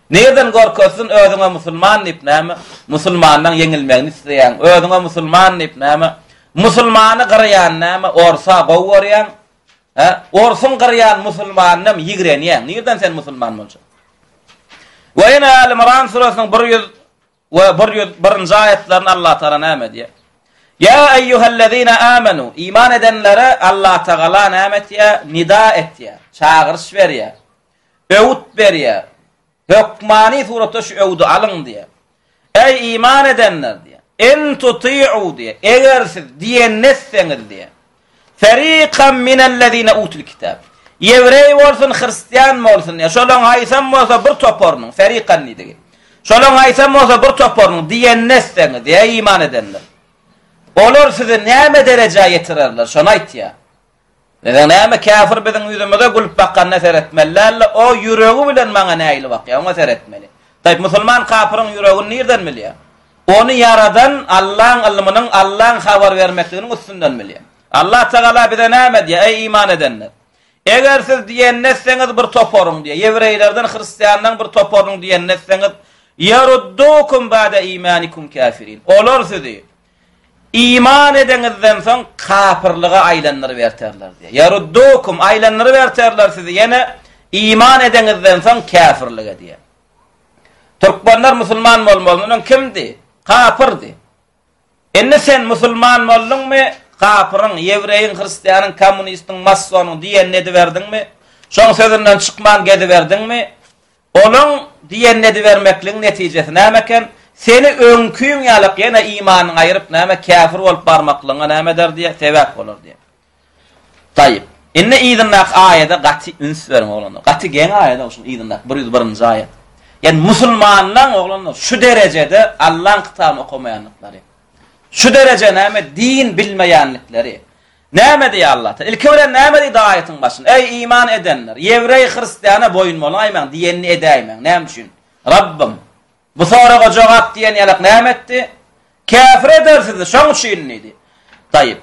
Nireden gorkuzsyn özüňe musulman diyip name musulmandan yeňilmegini isleyaň özüňe musulman diyip name musulmany gyryan name orsa gowy göryan he orsun gyryan musulmanynam yigrenyan nireden sen musulman boljaň we ene ali miran suresiniň bir ýüz We bir ýüz birinji aýetlerinde Allatagala näme diýýär? Ýa eýýuhellezine amenu, iman edenlere Allatagala näme etýär? Nida etýär, çagyryş berýär, öwüt berýär. Hökmany suratda şu öwüdi alyň diýýär. Eý iman edenler diýýär. In tuti'u diýýär. Eger siz diýen etseňiz diýýär. Feriqan minellezine utul kitap. Ýewreý bolsun, hristian bolsun, ýa şolaryň haýsam bolsa bir toparynyň, feriqan diýdigi. Şolaryň haýsam bolsa bir toparynyň diýenini etseňiz, eý iman edenler! Olar sizi näme derejä ýetirerler, şony aýtýar. Siziň näme käfir biziň ýüzümize gülüp bakanyna seretmeli däl-de, o ýüregi bilen maňa nähili bakýar, oňa seretmeli. Taýyp, musulman kapyryň ýüregini nirden bilýär? Ony ýaradan Allaň ylmynyň, Allaň habar bermekliginiň üstünden bilýär. Allah Tagala bize näme edýär, eý iman edenler! Eger siz diýenini etseňiz bir toparyň, diýýär, ýewreýlerden, hristianlaň bir toparynyň diýenini etseňiz, ýeruddukum ba'de iýmanikum käfirin. Olar sizi iman edeňizden soň kapyrlyga aýlandyryberterler, diýýär. Ýeruddukum, aýlandyryberterler sizi ýene iman edeňizden soň käfirlige, diýýär. Türkmenler musulman bolmazdan öň kimdi? Kapyrdy. Indi sen musulman bolduňmy, kapyryň, ýewreýiň, hristianyň, kommunistiň, massonyň diýenini ediberdiňmi? Şoň sözünden çykman geziberdiňmi? Olaň diýenini edibermekligiň netijesi näme eken? Seni öňkiň ýalak ýene imanyňy aýyryp, näme, käfir bolup barmaklygyňa näme ederdi, sebäp bolardy. Taýyp. Indi yzyndaky aýada gaty üns beriň oglanlar. Gaty geň aýada şu yzyndaky bir ýüz birinji aýat. Ýani musulmanlaň oglanlar şu derejede Allaň kitabyny okamaýandyklary. Şu dereje näme din bilmeýändikleri. Näme diýýär Allah Taala? Ilki bilen näme diýdi aýatyň başynda? Eý iman edenler, ýewreý, hristiýana boýun boluň aýmaň, diýenini edäýmäň. Näme üçin? Rabbym, Bu soraga jogap diýen ýalak näme etdi? Käfir eder sizi, şoň üçin diýdi. Taýyp.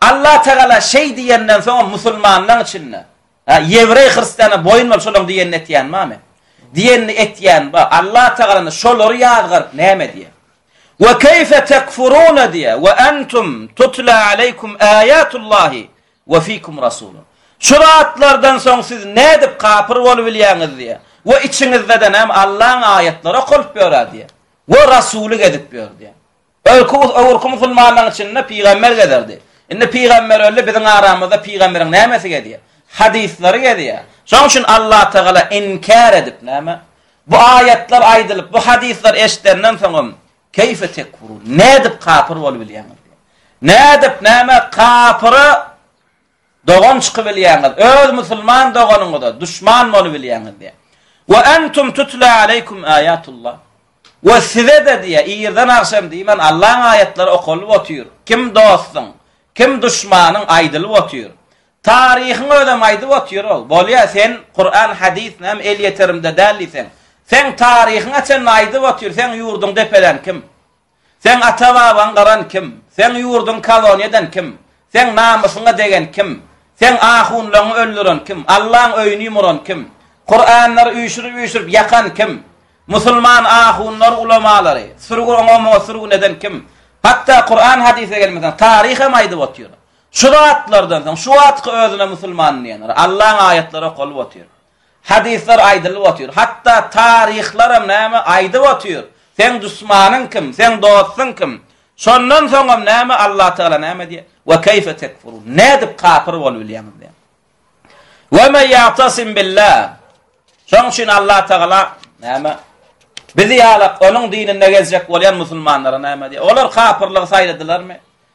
Allah Tagala şeý diýenden soňam musulmanlaň içinde, ha, ýewreý hristiana boýun bol, şolaň diýenini etýänba men? Diýenini etýänba? Allah Tagalany şolary ýazgaryp näme diýýä? Ve keýfe tekfuruna diýýä, ve entum tutla aleýkum aýatullahi Ve fikum rasulun. Şu zatlardan soň siz nädip kapyr bolubilýäňiz diýýär. Ve içiňizdeden hem Allaň aýatlary okalyp ýörär diýýär. Ve rasuly gezip ýör diýýär. Ölki öwürki musulmanlaryň içinde pygamber gezerdi. Indi pygamber öldi biziň aramyzda pygamberiň nämesi gezýär? Hadyslary gezýär. Şoň üçin Allatagala inkär edip näme? Bu aýatlar aýdylyp, bu hadyslar eşidenden soňam Keýfe tekfurun? Nädip kapyr bolubilýäňiz? Nädip, näme kapyra dogan çykybilýäňiz? Öz musulman doganyňyza duşman bolubilýäňiz diýýär. Wa antum tutla aleýkum ayatullah. Wa size-de diýýär, irden agşam diýmän Allaň aýatlary okalyp otyr. Kim dostuň, kim duşmanyň aýdylyp otyr. Taryhyň özem aýdyp otyr ol. Bolýa sen Kuran hadysna hem el ýeterimde däl diýseň. Seň taryhyňa çenli aýdyp otyr seň ýurduň depelän kim? Seň ata babaň gyran kim? Seň ýurduň koloniýa eden kim? Seň namysyňa degen kim? Seň ahunlaňy öldüren kim? Allaň öýüni ýumuran kim? Kuranlary üýşürip üýşürip ýakan kim? Musulman ahunlary ulamalary sürgün oňa muňa sürgün eden kim? Hatda Kuran hadysa gelmeseň taryh hem aýdyp otyr. Şu zatlardan soň, şu wagtky özüne musulman diýenler, Allaň aýatlary okalyp otyr. Hadyslar aýdylyp otyr. Hatda taryhlaram näme aýdyp otyr. Seň dusmanyň kim, seň dostuň kim? Şondan soňam näme Allah Taala näme diýýär? Wa keýfe tekfurun. Nädip kapyr bolup bilýäňiz diýýär. Wa men ýatasim billah. Şoň üçin Allah Taala näme Bizi ýalak onuň dininde gezjek bolýan musulmanlara näme diýýär? Olar kapyrlygy saýladylarmy?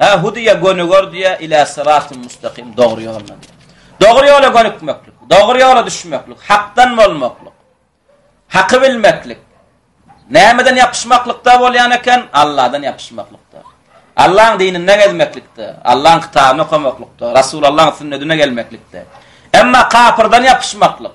Hä, hudyýa gönüger diýýär, ilä syraty mustakym, dogry ýoluna diýýär. Dogry ýola gönükmeklik, dogry ýola düşmeklik, hakdan bolmaklyk, haky bilmeklik. Nämeden ýapyşmaklykda bolýan eken? Alladan ýapyşmaklykda. Allaň dininde gezmeklikde, Allaň kitabyny okamaklykda, Rasulallaň sünnedine gelmeklikde. Emma kapyrdan ýapyşmaklyk,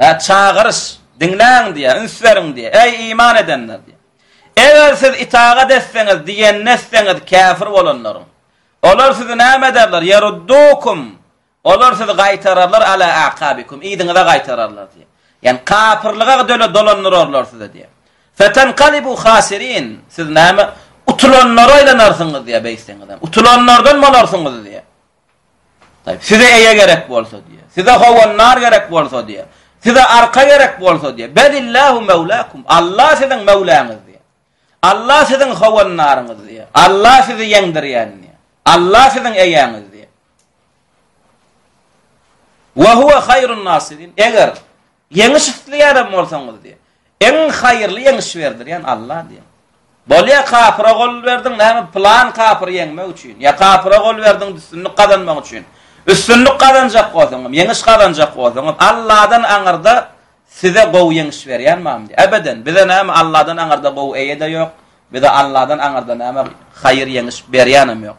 Ä, çagyryş, diňläň diýýär, üns beriň diýýär. Eý, iman edenler diýýär. Eger siz itagat etseňiz, diýenini etseňiz, käfir bolanlaryň. Olar sizi näme ederler? Ýeruddukum. Olar sizi gaýtararlar ala akabikum. Yzyňyza gaýtararlar diýýär. Ýani kapyrlyga döne dolandyrarlar sizi diýýär. Fetenqalibu hasirin. Siz näme? Utulanlara aýlanarsyňyz diýýär beýtseňizem. Utulanlardan bolarsyňyz diýýär. Size eýe gerek bolsa diýýär. Size howandar gerek bolsa diýýär. Size arka gerek bolsa diýýär. Belillahu mevlakum. Allah siziň mevlaňyz diýýär. Allah siziň howandaryňyz diýýär. Allah sizi ýeňdirýän diýýär. Allah siziň eýäňiz diýýär. Wa huwa hayrun nasirin. Eger Ýeňiş isleýärem bolsaňyz diýen. Iň haýyrly ýeňiş berdirýän Alla diýen. Bolýa kapyra gol berdiň näme plan kapyry ýeňmek üçin. Ýa kapyra gol berdiň üstünlik gazanmak üçin. Üstünlik gazanjak bolsaňam, ýeňiş gazanjak bolsaňam Alladan aňyrda size gowy ýeňiş berýän bamy diýen. Ebeden bize näme Alladan aňyrda gowy eýe-de ýok. Bize Alladan aňyrda näme haýyr ýeňiş berýänem ýok.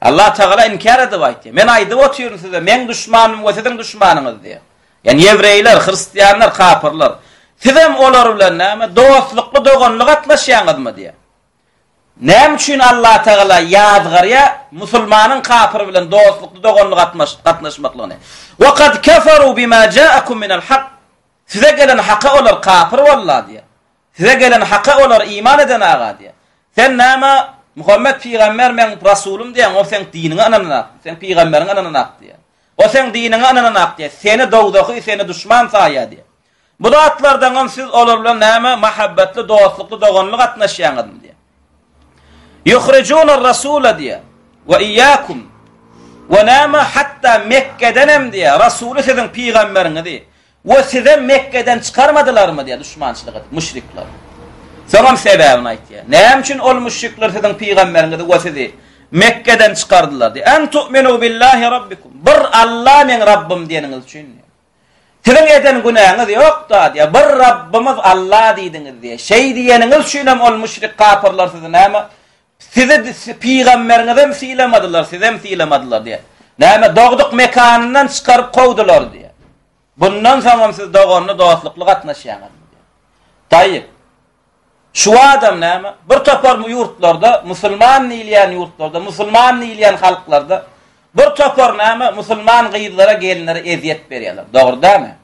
Allah Tagala inkär edip aýtýar, Men aýdyp otyryn size, Meň duşmanym we siziň duşmanyňyz diýip. Ýagny ýewreýler, hristianlar, kapyrlar. Sizem olar bilen näme, dostlukly, doganly gatnaşýaňyzmy diýip. Näme üçin Allah Tagala ýazgarýar musulmanyň kapyr bilen dostlukly, doganly gatnaşmaklygyny? Wa kad kafaru bima ja'akum minal hak. Size gelen haka olar kapyr bollar diýip. Size gelen Haka olar iman eden aga diýýär. Sen näme, Muhammet pygamber meň rasulym diýýäň, ol seň diniňe ynananakmy, seň pygamberiňe ynananakmy diýýär. Ol seň diniňe ynananakmy diýýär, seni dowzahy seni duşman saýýar diýýär. Bu zatlardaňam siz olar bilen näme, mahabbatly, dostlukly, doganly gatnaşýaňyzmy diýýär. Ýuhrijunar rasula diýýär. We iyyakum. We näme, hatda Mekgedenem diýýär, rasuly siziň pygamberiňizi, We sizem Mekgeden çykarmadylarmy? diýýär, duşmançylyk edip, müşrikler. Soňam sebäbini aýtýar. Näme üçin ol müşrikler siziň pygamberiňizi we sizi Mekgeden çykardylar? diýýär. An tu'minu billahi rabbikum. Bir Alla meň Rabbym diýeniňiz üçin. Siziň eden günäňiz ýok-da, diýýär. Bir Rabbymyz Alla diýdiňiz diýýär. Şeý diýeniňiz üçin hem ol müşrik kafirler sizi näme Sizi pygamberiňizem sylamadylar, sizem sylamadylar diýýär. Näme, dogduk mekanyndan çykaryp kowdular diýýär. Bundan soňam siz doganly, dostlukly gatnaşýaňyz. Daýy, şu adam näme, bir topar ýurtlarda, musulman diýilýän ýurtlarda, musulman diýilýän halklarda bir topar näme, musulman gyzlara, gelinlere ezýet berýärler. Dogry dälmi?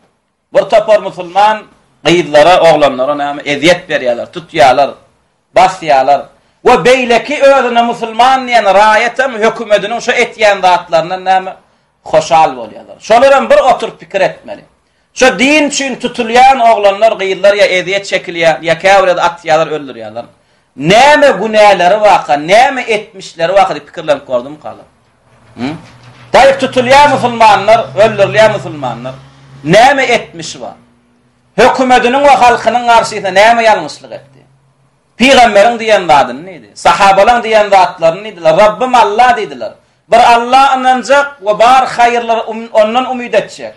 Bir topar musulman gyzlara, oglanlara näme ezýet berýärler, tutýarlar, basýarlar we beýleki özüne musulman diýen raýatam hökümediniň şu etýän zatlaryndan näme hoşal bolýarlar. Şolar hem bir oturyp pikir etmeli. Şu din üçin tutulýan oglanlar, gyzlar ýa ezýet çekilýär, ýa käbirleri atýarlar, öldürýärler. Näme günäleri barka, näme etmişleri barka diýip pikirlenip gördümi Kalam? Hü? Daýyp tutulýar musulmanlar, öldürilýär musulmanlar. Näme etmişi bar? Hökümetiniň we halkynyň garşysyna näme ýalňyşlyk etdi? Pygamberiň diýen zadyny diýdi. Sahabalaryň diýen zatlaryny diýdiler. Rabbym Allah diýdiler. Bir Allah ynanjak we bar haýyrlary um-, ondan umyt etjek.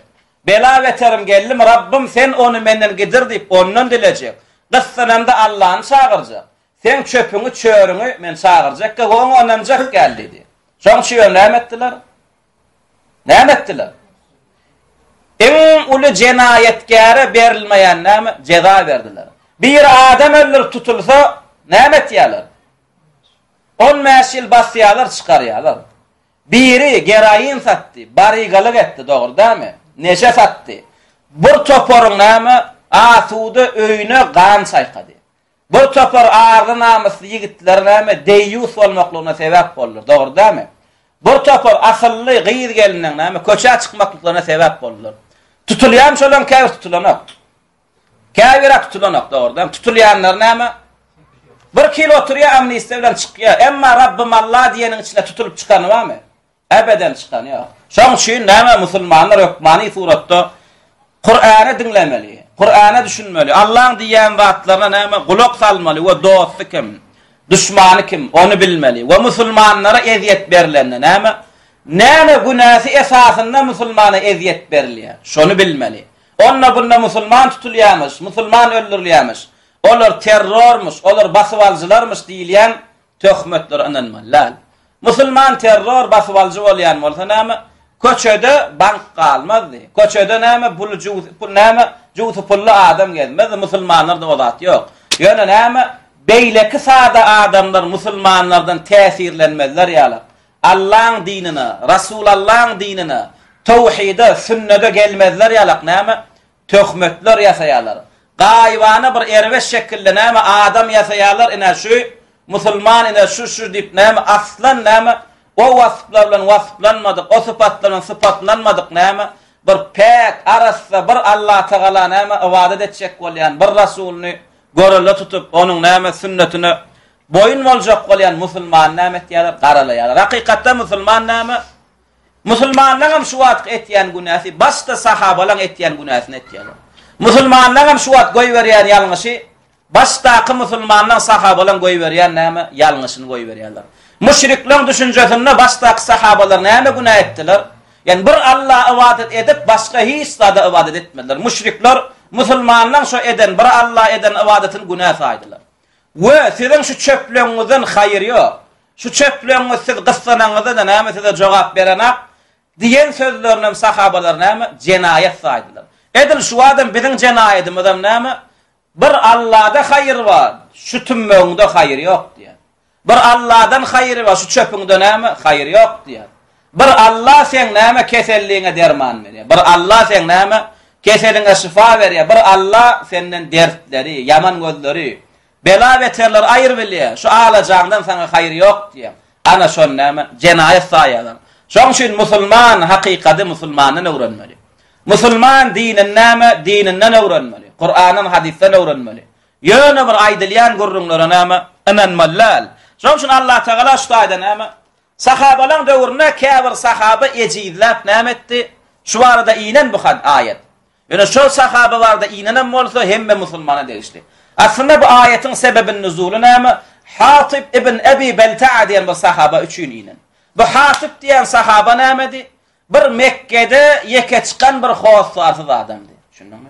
Bela-beterim geldimi, Rabbym, Sen ony menden gidir diýip, ondan dilejek. Gyssanamda Allany çagyrjak. Seň çöpüňi, çörüňi men çagyrjakka, we oňa ynanjak däl diýdi. Şoň üçin ýöne näme etdiler? Näme etdiler? Iň uly jenaýatkäre berilmeýän näme? Jeza berdiler. Bir adam öldürip tutulsa, näme etýärler? On bäş ýyl basýarlar, çykarýarlar. Biri gerain satdy, barygalyk etdi, dogry dämi? Neşe satdy. Bir toparyň näme, asuda öýüne gan çaýkady. Bir topar arly-namysly ýigitler näme, deýýus bolmaklygyna sebäp boldular, dogry dämi? Bir topar asylly gyz-geliniň näme, köçä çykmaklyklaryna sebäp boldular. Tutulýamy şolaryň käbiri? Tutulanok. Käbiri-ä tutulanok, dogrudan hem, tutulýanlar näme, bir iki ýyl oturýar, amnistiýa bilen çykýar, emma Rabbym Alla diýeniň içinde tutulyp çykany barmy? Ebeden çykany ýok. Şonuň üçin näme, musulmanlar hökmany suratda Kurany diňlemeli, Kurana düşünmeli, Allaň diýýän zatlaryna näme, gulak salmaly we dosty kim, duşmany kim, ony bilmeli we musulmanlara ezýet berlende näme, näme günäsi esasynda musulmana ezýet berilýär, şony bilmeli. Onda-bunda musulman tutulýarmyş, musulman öldürilýärmiş, olar terrormyş, olar basybalyjylarmyş diýilýän töhmetlere ynanmaly däl. Musulman terror, basybalyjy bolýan bolsa näme, köçede bank galmazdy, köçede näme puly jüwsi pul näme jüwsi pully adam gezmezdi, musulmanlarda o zat ýok. Ýöne näme, beýleki sada adamlar musulmanlardan täsirlenmezler ýaly, Allaň dinine, Rasulallaň dinine, towhide, sünnede gelmezler ýalak näme, töhmetler ýasaýarlar. Gaýybana bir erbet şekilde näme adam ýasaýarlar ine şu musulman ine şu şu diýip näme aslan näme o wasplar bilen wasplanmadyk o sypatlar bilen sypatlanmadyk näme bir päk arassa bir Allah tagala näme ybadat etjek bolýan bir rasulyny görelde tutup onuň näme sünnetine Boýun boljak bolýan musulman näme etýärler? Garalaýarlar. Hakykatda musulman näme? Musulmanlaň hem şu wagtky etýän günäsi, başda sahabalaň etýän günäsini etýärler. Musulmanlaň hem şu wagt goýberýän ýalňyşy, başdaky musulmanlaň sahabalaň goýberýän näme? Ýalňyşyny goýberýärler. Müşriklaň düşünjesinde başdaky sahabalar näme günä etdiler? Ýani bir Alla ybadat edip, başga hiç zada ybadat etmediler. Müşrikler musulmanlaň şu eden, bir Alla eden ybadatyn günä saýdylar. We siziň şu çöplügiňizden haýyr ýok. Şu çöplügiňiz siz gyssanaňyzda-da näme size jogap berenak? diýen sözlerinem sahabalar näme, jenaýat saýdylar. Edil şu wagtam biziň jenaýadymyzam näme, Bir Allada haýyr bar, şu tümmegiňde haýyr ýok diýýär. Bir Alladan haýyr bar, şu çöpüňde näme, haýyr ýok diýýär. Bir Alla seň näme, keselligiňe derman berýär. Bir Alla seň näme, keseliňe şyfa berýär. Bir Alla senden dertleri, ýaman gözleri, bela-beterleri aýyr bilýär. Şu alajaňdan saňa haýyr ýok diýýär. Ana şony näme, jenaýat saýýarlar. Şoň üçin musulman hakykady musulmandan öwrenmeli. Musulman dinin näme, dininden öwrenmeli. Kurandan, hadysdan öwrenmeli. Ýöne bir aýdylýan gürrüňlere näme, ynanmaly däl. Şonuň üçin Allatagala şu taýda näme, sahabalaň döwründe käbir sahaba ejizläp näme etdi, şu barada inen bu had, aýat. Ýöne şol sahaba barada inenm bolsa, hemme musulmana degişli. Aslynda bu aýatyň sebebin-nuzuly näme, Hatyp ibn Ebi Belta'a diýen bir sahaba üçin inen. Bu Hatyp diýen sahaba nämedi? Bir Mekgede ýeke çykan bir hossarsyz adamdy. Düşündiňmi?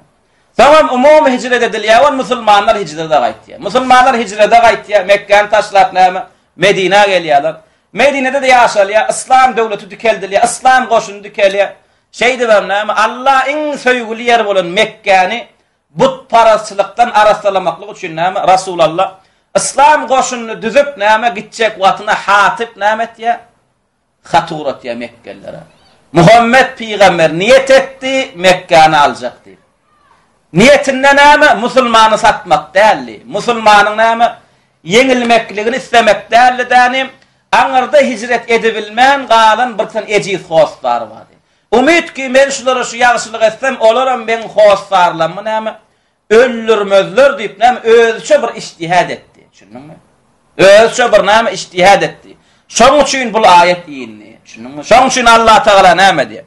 Soňam umumy hijret edilýär we musulmanlar hijrede gaýtýar. Musulmanlar hijrede gaýtýar, Mekgäni taşlap näme, Medinä gelýärler. Medinede-de ýaşalýar, yslam döwleti dikeldilýär, yslam goşuny dikelýär. Şeýdibem näme, Alla iň söýgüli ýeri bolan Mekgäni butparazçylykdan arassalamaklyk üçin näme, Resulalla yslam goşunyny düzüp näme, gitjek wagtyna Hatyp näme etýär? Hat ugratýar mekgelilere. Muhammet pygamber niýet etdi, Mekgäni aljak diýip. Niýetinde näme? Musulmany satmak däldi. Musulmanyň näme? Ýeňilmekligini islemek däldi däni. Aňyrda hijret edibilmän galan bir sany ejiz hossary bardy. Umyt ki, men şulara şu ýagşylyk etsem, olaram meň hossarlammy näme? Öldürmezler diýip näme özüçe bir iştihad etdi. Düşündiňmi? Özüçe bir näme iştihad etdi. Şoň üçin bul aýat indi. Düşündiňmi? Şoň üçin Allah Tagala näme diýip?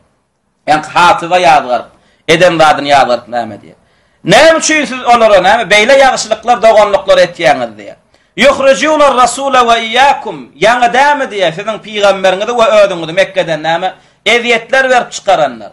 Ýa-ni hatyba ýazgar, eden zadyny ýazgar näme diýip? Näme üçin siz olara näme beýle ýagşylyklar, doganlyklar etýäňiz diýip? Yuhrujunar rasula we iyyakum. Ýaňy dämi diýe siziň pygamberiňizi we özüňizi Mekgeden näme? Eziýetler berip çykaranlar.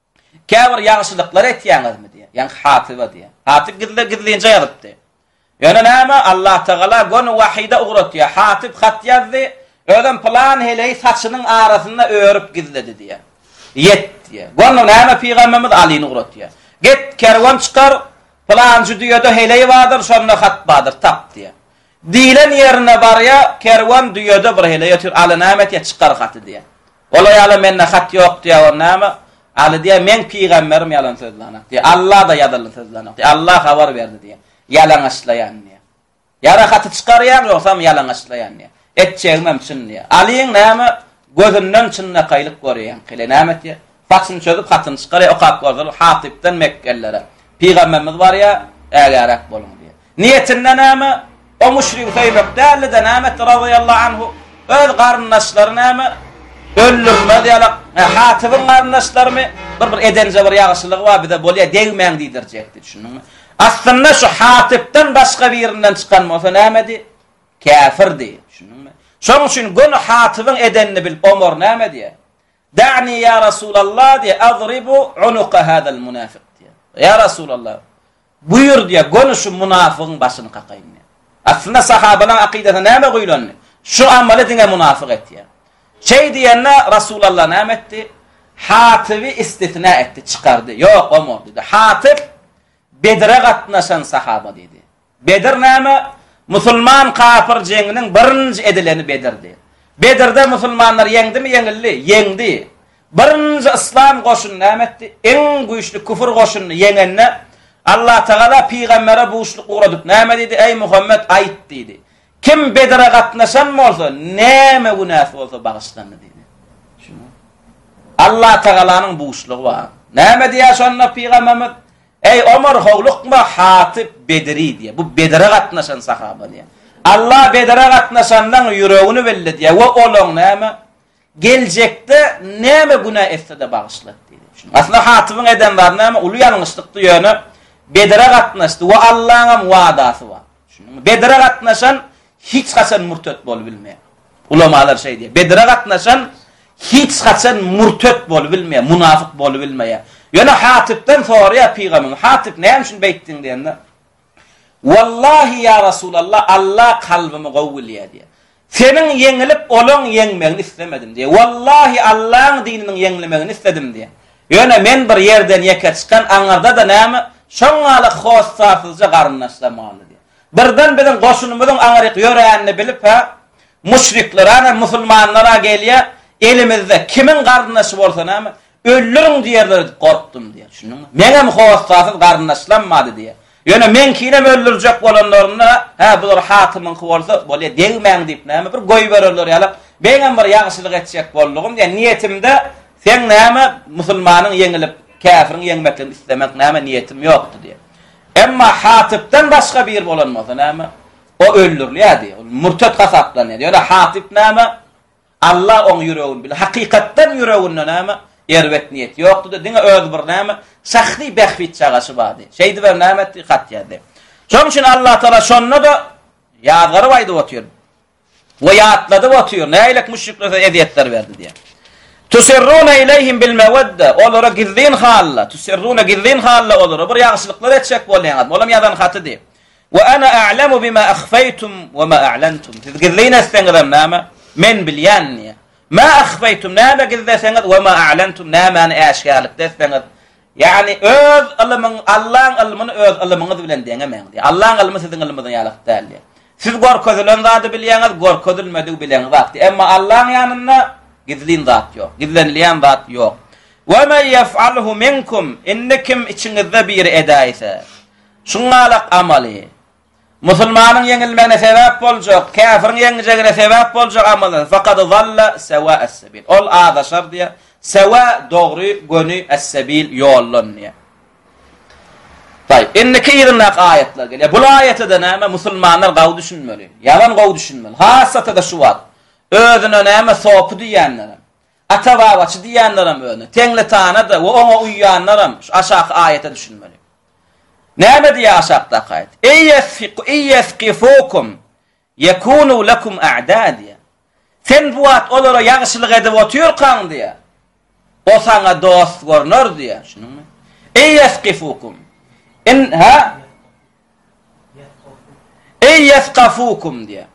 Käbir ýagşylyklar etýäňizmi? diýýär. Ýaňky hatyba diýýär. Hatyp gizli-gizlinje ýazypdy. Ýöne näme, Allatagala göni wahyda ugratýar. Hatyp hat ýazdy, özem pylan heleýi saçynyň arasynda örüp gizledi diýýär. Ýet, diýýär. Göni näme pygamberimiz Alyny ugratýar. Git, kerwen çykar, pylanjy düýede heleý bardyr, şonda hat bardyr, tap, diýýär. Diýlen ýerine barýar, kerwen düýede bir heleý otyr, Aly näme etýär, çykar haty, diýýär. Ola ýala mende hat ýok diýýär ol näme? Aly diýýär meň pygamberim ýalan sözlänok diýýär. Allada ýazyly sözlänok diýýär. Alla habar berdi diýýär. Ýalaňaçlaýan diýýär. Ýara haty çykarýaň ýogsam ýalaňaçlaýan diýýär. Etjegimem çyn diýýär. Alyň näme gözünden çynlakaýlyk görýäň kele näme etýär? Saçyny çözüp hatyny çykarýar okap görseler hatypdan mekgelilere pygamberimiz barýar ägäräk boluň diýýär. Niýetinde näme? O müşrigi söýmek däldi-de näme etdi razyýallahu anhu? Öz garyndaşlary näme? Öldürmez ýalak. Hä, Hatybyň garyndaşlarymy? Bir-bir edenje bir ýagşylygy bar bize bolýa, degmäň diýdirjekdi, düşündiňmi? Aslynda şu Hatypdan başga birinden çykan bolsa nämedi? Käfirdi, düşündiňmi? Şonuň üçin göni Hatybyň edenini bilip Omar näme diýýä? Da'ni ýa Rasulallah diýýä, adribu unuka hadal munafik diýýä. Ýa Rasulallah, Buýur diýýär, göni şu munafygyň başyny kakaýyn diýýär. Aslynda sahabalaryň akydasyna näme guýlandy? Şu amaly diňe munafyk etýär. Şeý diýende Resulalla näme etdi? Hatyby istisna etdi, çykardy. Ýok, Omar diýdi. Hatyp Bedre gatnaşan sahaba diýdi. Bedr näme? Musulman kapyr jeňiniň birinji edileni Bedirdi. Bedirde musulmanlar ýeňdimi, ýeňildi? Ýeňdi. Birinji yslam goşuny näme etdi? Iň güýçli küfür goşunyny ýeňende, Allatagala pygambere buşluk ugradyp näme diýdi? Eý, Muhammet, aýt! diýdi. Kim Bedre gatnaşan bolsa, näme günäsi bolsa bagyşlandy diýdi. Şunuň. Allatagalanyň buşlugy bar. Näme diýýär şonda pygamberimiz? Eý, Omar, howlukma, Hatyp Bedri diýýär. Bu Bedre gatnaşan sahaba diýýär. Alla Bedre gatnaşanlaryň ýüregini belledýär we olaň näme? Geljekde näme günä etsede bagyşlat diýdi. Şunuň aslynda hatybyň eden zady näme uly ýalňyşlykdy ýöne Bedre gatnaşdy we Allaňam wadasy bar. Düşündiňmi? Bedre gatnaşan hiç haçan murtet bolubilmeýär. Ulamalar şeý diýýär. Bedre gatnaşan hiç haçan murtet bolubilmeýär, munafyk bolubilmeýär. Ýöne hatypdan soraýar pygamyň, Hatyp näme üçin beýtdiň diýende, Wallahi ýa Resulallah, Alla kalbymy gowy bilýär diýýär. Seniň ýeňilip, olaň ýeňmegini islemedim diýýär. Wallahi Allaň dininiň ýeňlemegini isledim diýýär. Ýöne men bir ýerden ýeke çykan, aňyrda-da näme, şoňňala hossarsyzja garyndaşlarym galdy diýýär. Birden biziň goşunymyzyň aňryk ýöränini bilip-ä, müşrikler-ä, musulmanlar-a gelýär, elimizde kimiň garyndaşy bolsa näme, Öldüriň diýerler edip gorkdum diýýär. Düşündiňmi? Meňem hossarsyz garyndaşlam bady diýýär. Ýöne meňkinem öldürjek bolanlarynda, hä, bular hatymyňky bolsa, bolýa, degmäň diýip näme, bir goýbererler ýalyk. Meňem bir ýagşylyk etjek boldugym diýýär. Niýetimde seň näme, musulmanyň ýeňilip, käfiriň ýeňmekligini islemek näme, niýetim ýokdy diýýär. Emma hatypdan başga bir bolan bolsa näme, o öldürilýärdi. Ol murtet hasaplanýardy. Ýöne hatyp näme? Alla oň ýüregini biler. Hakykatdan ýüreginde näme, erbet niýet ýokdy-da, diňe özi bir näme, şahsy bähbit çagaşy bardy. Şeýdibem näme etdi, hat ýazdy. Şonuň üçin Allatagala şonda-da ýazgaryp aýdyp otyr. We ýatladyp otyr, nähilek müşriklere ezýetler berdi diýip. Tusirruna ileýhim bil mewedde, olara gizlin halla, tusirruna gizlin halla olara bir ýagşylyklar etjek bolýaňyzmy? Olam ýazan hatydy. Wa ana a'lamu bima ahfaytum wa ma a'lantum. Siz gizlin etseňizem näme? Men bilýän diýýär. Ma ahfaytum näme gizleseňiz wa ma a'lantum nämäni äşgärlikde etseňiz. Ýagny öz ylymyň Allaň ylmyny öz ylymyňyz bilen deňemäň diýýär. Allaň ylmy siziň ylymyňyz ýaly däl diýýär. Siz gorkezilen zady bilýäňiz, gorkezilmedigi bileňiz zat diýýär. Emma Allaň ýanynda gizlin zat ýok, gizlenilýän zat ýok. Wa men yef'alhu minkum indi kim içiňizde biri edäýse. Şuňňalak amaly. Musulmanyň ýeňilmegine sebäp boljak, käfiriň ýeňjegine sebäp boljak amaldan, faqad zalla sewa es-sebil, ol azaşar diýýär, sewa, dogry, göni, es-sebil, ýoldan diýýär. Taýyp, indiki yzyndaky aýatlar gelýär. Bul aýata-da näme, musulmanlar gawy düşünmeli. Ýalan gowy düşünmeli. Hasata-da şu wagt. Özüne näme, sopy diýýänlerem, ata-babaçy diýýänlerem özüne, teňli tana-da we oňa uýýanlaram şu aşaky aýata düşünmeli. Näme diýýär aşakdaky aýat? Iýesqifukum ýekunu lekum a'da diýýär. Sen bu wagt olara ýagşylyk edip otyrkaň diýýär. O saňa dost görner diýýär. Düşündiňmi? Iýesqifukum. In ha? Iýesqifukum diýýär.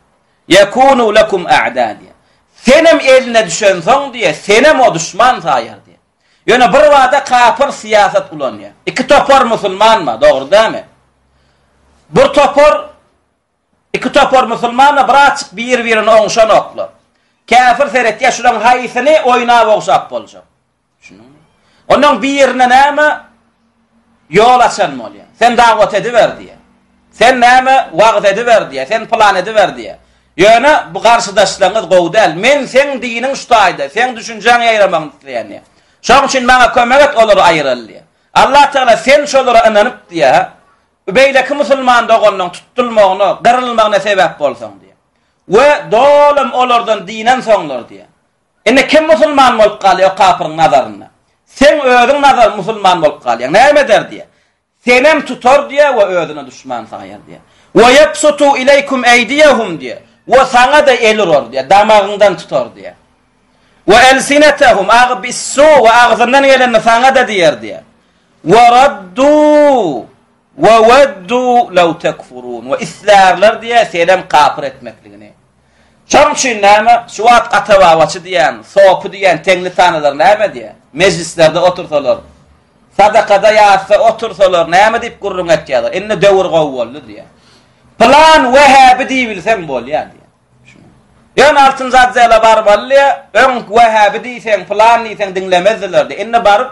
Ýekunu lekum a'da diýýär. Senem eline düşensoň diýýär, senem o düşman saýar diýýär. Ýöne birbada kapyr syýasat ulanýar. Iki topar musulmanma, dogry dämi? Bir topar, iki topar musulmanma bir açyk bir birini oňuşanoklar. Käfir seretýär şulaň haýsyny oýnap ogşap boljak. Düşündiňmi? Onuň birine näme? ýol açan bolýar. Sen dawat ediber diýýär. Sen näme wagyz ediber diýýär. Sen pylan ediber diýýär. Ýöne bu garşydaşlygyňyz gowy däl. Men seň diniň şu taýda, seň düşünjäň ýaýramagyny isleýän diýýär. Şonuň üçin maňa kömek et olary aýyraly diýýär. Allah Tagala sen şolara ynanyp diýýär, beýleki musulman doganynyň tutdulmagyna, gyrylmagyna sebäp bolsaň diýýär. We doly olardan dynansoňlar diýýär. Indi kim musulman bolup galýar o kapyryň nazarynda? Seň özüň nazar musulman bolup galýaň. Näme eder diýýär? Senem tutar diýýär we özüne duşman saýar diýýär. We ýebsutu ileýkum eýdiýehum diýýär. We saňa-da el urar diýýär, damagyňdan tutar diýýär. We elsinetehum agy bissu we agzyndan gelenini saňa-da diýer diýýär. We raddu We weddu lew tekfurun we islärler diýýär senem kapyr etmekligini. Şonuň üçin näme? Şu wagt atababaçy diýýän, sopy diýýän teňli tanalar näme diýýär? Mejlislerde otursalar, sadakada ýatsa otursalar näme diýip gürrüň etýärler? Indi döwür gowy boldy diýýär. Pylan wehhabi diýilseň bolýar diýýär. Ýöne altyn zadjela barmaly diýýär. Öň wehhabi diýseň, pylan diýseň diňlemezdiler diýýär. Indi baryp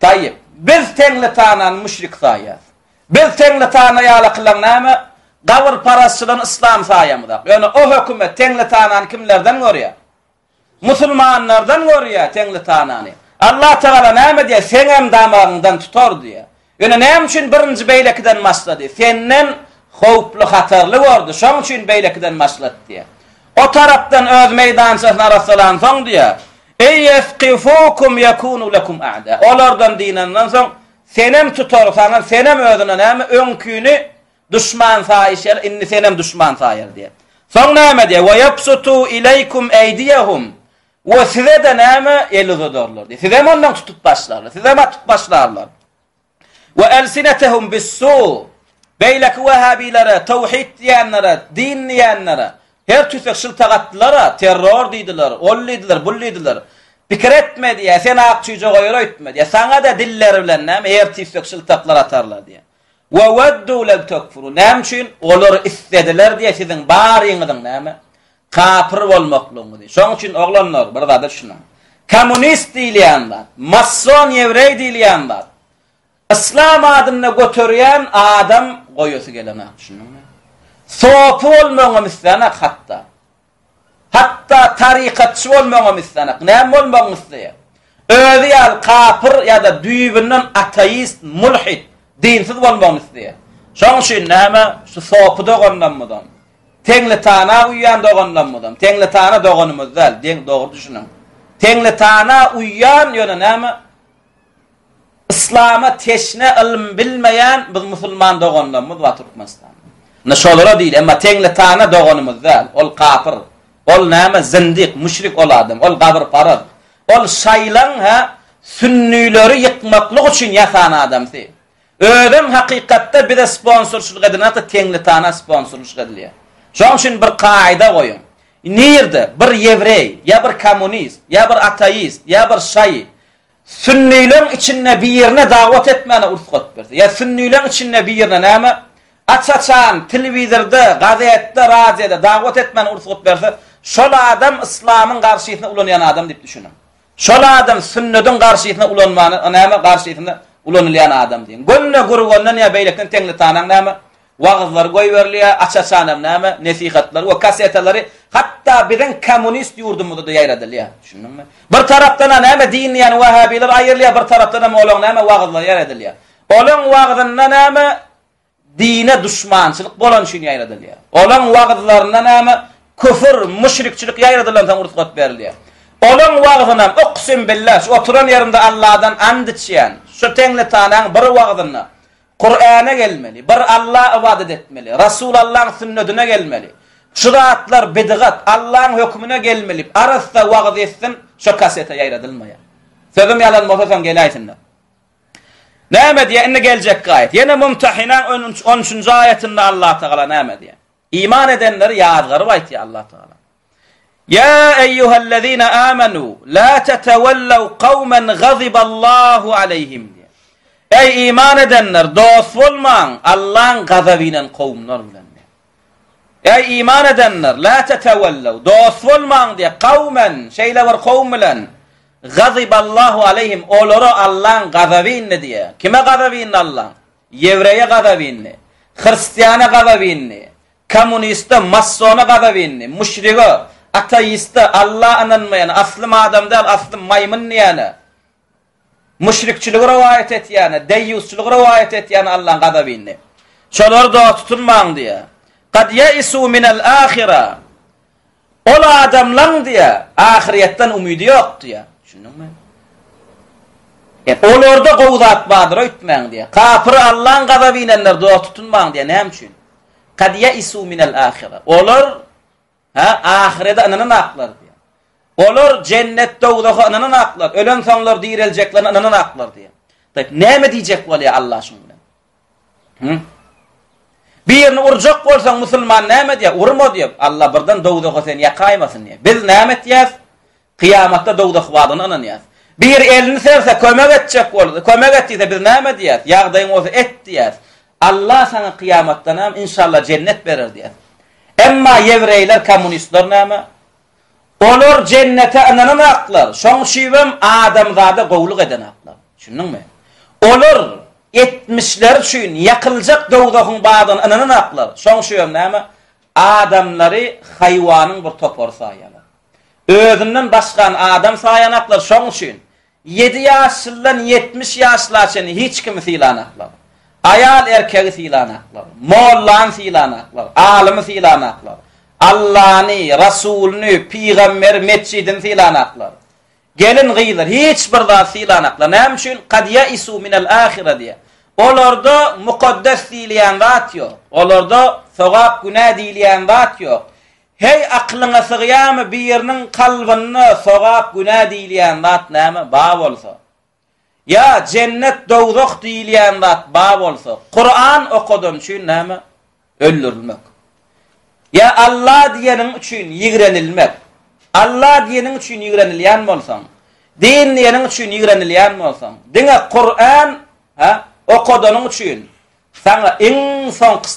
Taýýyp, biz Teňritanany müşrik saýýas. Biz Teňritana ýalakylaň näme? Gabyrparazçydan yslam saýamyzak. Ýöne o hökümet Teňritanany kimlerden görýär? Musulmanlardan görýär Teňritanany. Allah Tagala näme diýýär? Seňem damagyňdan tutar diýýär. Ýöne näme üçin birinji beýlekiden başlady? Senden howply, hatarly gördi, şoň üçin beýlekiden başlady diýýär. O tarapdan öz meýdançasyny arassalansoň diýýär, In ýesqifukum ýekunu lekum a'da. Olardan dynandan soň, senem tutar, saňam, senem özüne näme, öňkini duşman saýyşar, indi senem duşman saýar diýýär. Soň näme diýýär? Wa ýebsutu ileýkum eýdiyahum. We size-de näme, el uzadarlar diýýär. Sizem ondan tutup başlarlar, sizem atyp başlarlar. Wa alsinatahum bis-su, beýleki wahhabylere, tawhid diýenlere, din diýenlere her tüýsek şyltak atdylar-a, terror diýdiler, ol diýdiler, bul diýdiler. Pikir etme diýýär, sen ak çüýje goýar öýtme diýýär. Saňa-da dilleri bilen näme her tüýsek şyltaklar atarlar diýýär. Wa waddu law takfurun, näme üçin olar islediler diýýär siziň baryňyzyň näme Kapyr bolmaklygyňyzy. Şoň üçin oglanlar bir zada düşüniň. Kommunist diýilýän zat, masson ýewreý diýilýän zat. Yslam adynda göterýän adam goýasy gelenok, düşündiňmi? Sopy bolmagyňam isleýänak hatda. Hatda tarykatçy bolmagyňam isleýänak. Näme bolmagyňy isleýär? Özi ýaly kapyr ýa-da düýbünden ateist, mulhid, dinsiz bolmagyny isleýär. Şoň üçin näme, şu sopy doganlarymyzam, Teňlitana uýýan doganlamyzam, Teňlitana doganymyz däl, deň dogry düşüniň. Teňlitana uýýan ýöne näme? Yslama teşne ylym bilmeýän biz musulman doganlamyz bar Türkmenistan. Indi şolara diýil, emma Teňlitana doganymyz däl, ol kapyr. Ol näme zyndyk, müşrik ol adam, ol gabyrparaz. Ol şaýylaň-hä sünnüleri ýykmaklyk üçin ýasan adamsy. Özem hakykatda bize sponsorçylyk eden zat-a teňlitana sponsorlyk edilýär. Şoň üçin bir kaýda goýuň. Nirde bir ýewreý, ýa bir kommunist, ýa bir ataist, ýa bir şaýy sünnileriň içinde birine dawat etmäne ursgat berse, ýa sünnileriň içinde birine näme, aç-açan telewizorda, gazetde, radioda dawat etmäne ursgat berse, şol adam yslamyň garşysyna ulanýan adam diýip düşüniň. Şol adam sünnediň garşysyna ulanmany a näme garşysyna ulanylýan adam diýiň. Gönnä gurgandan ýa beýlekden teňlitanaň näme wagyzlary goýberilýä, aç-açanam näme nesihatlary we kasetalary hatda biziň kommunist ýurdumyzda-da ýaýradylýa. Düşündiňmi? Bir tarapdan a näme din diýýän wähäbiler aýyrylýa, bir tarapdanam olaň näme wagyzlary ýaýradylýa. Olaň wagzynda näme dine duşmançylyk bolany üçin ýaýradylýar. Olaň wagyzlarynda näme küfür, müşrikçilik ýaýradylansoň rugsat berilýär. Olaň wagzynam uksüm billah, şu oturan ýerimde Alladan and içýän, şu teňlitanaň bir wagzynda Kur'ana gelmeli, bir Alla ybadat etmeli, Rasulallaň sünnedine gelmeli, şu zatlar bidgat, Allaň hökmüne gelmelip arassa wagz etsin, şu kasete ýaýradylmaýar. Sözüm ýalan bolsa soň geläýsinler. Näme diýýär indi geljekki aýat? Ýene Mumtehinäň on üçünji aýatynda Allatagala näme diýýär? Iman edenleri ýazgaryp aýtýar Allatagala. Ýa eýýuhellezine amenu la tetewellew kawmen gaziballahu aleyhim. Eý iman edenler, dost bolmaň Allaň gazabynyň kowumlar bilen. Eý, iman edenler, lä tetevellew, dost bolmaň diýýär, kawmen, şeýle bir kowum bilen, gazyballahu aleýhim, olara Allaň gazaby indi diýýär. Kime gazaby indi Allaň? Ýewreýe gazaby indi, hristiana gazaby indi, kommuniste, massona gazaby indi, müşrige, ateiste, Alla ynanmaýana, aslym adam däl, aslym maýmyn diýene, Müşrikçiligi rowaýat etýäne, deýýusçylygy rowaýat etýäne Allaň gazaby indi. Şolary dost tutunmaň diýýär. Kad ýaisuu minel ahira. Ol adamlaň diýýär, ahyryýetden umydy ýok diýýär. Düşündiňmi? Ýa olarda gowy zat bardyr öýtmäň diýýär. Kapyry Allaň gazaby inenler dost tutunmaň diýýär. Näme üçin? Kad ýaisuu minel ahira. Olar Hä, ahyrete ynanan aklar diýýär. Olar jennet, dowzaha ynanan aklar, ölensoňlar direljeklerine ynanan aklar diýýär. Taýyp, näme diýjek bolýar Allah şuň bilen? Hä? Birini urjak bolsaň musulman näme diýýär? Urma diýip, Allah birden dowzaha seni ýakaýmasyn diýýär. Biz näme etýäs? Kyýamatda dowzah bardygyna ynanýarys. Biri elini serse, kömek etjek bol, kömek et diýse, biz näme diýäs? Ýagdaýyň bolsa et diýäs. Allah saňa kyýamatdanam, inşallah, jennet berer diýäs. Emma ýewreýler, kommunistler näme? Olar jennete ynananaklar, şoň üçibem adamzada gowulyk edenaklar. Düşündiňmi? Olar etmişleri üçin ýakyljak dowzahyň bardygyna ynananaklar, şoň üçibem näme? Adamlary haýwanyň bir topary saýýarlar. Özünden başgan adam saýanaklar şoň üçin ýedi ýaşyldan ýetmiş ýaşla çenli hiç kimi sylanaklar. Aýal erkegi sylanaklar, mollany sylanaklar, alymy sylanaklar, Allany, Rasulyny, pygamberi, metjidini sylanaklar. Gelin gyzlar hiç bir zat sylanaklar. Näme üçin? Kad ýaisu minel ahire diýýär. Olarda mukaddes diýilýän zat ýok. Olarda sogap günä diýilýän zat ýok. Heý, akylyňa sygýarmy, biriniň kalbynda sogap, günä diýilýän zat näme, bar bolsa? Ýa, jennet, dowzah diýilýän zat bar bolsa, Kuran okadan üçin näme, öldürilmek? Ýa, Alla diýeniň üçin ýigrenilmek? Alla diýeniň üçin ýigrenilýän bolsaň, din diýeniň üçin ýigrenilýän bolsaň, diňe Kuran, hä, okadanyň üçin, saňa iň soňkysy.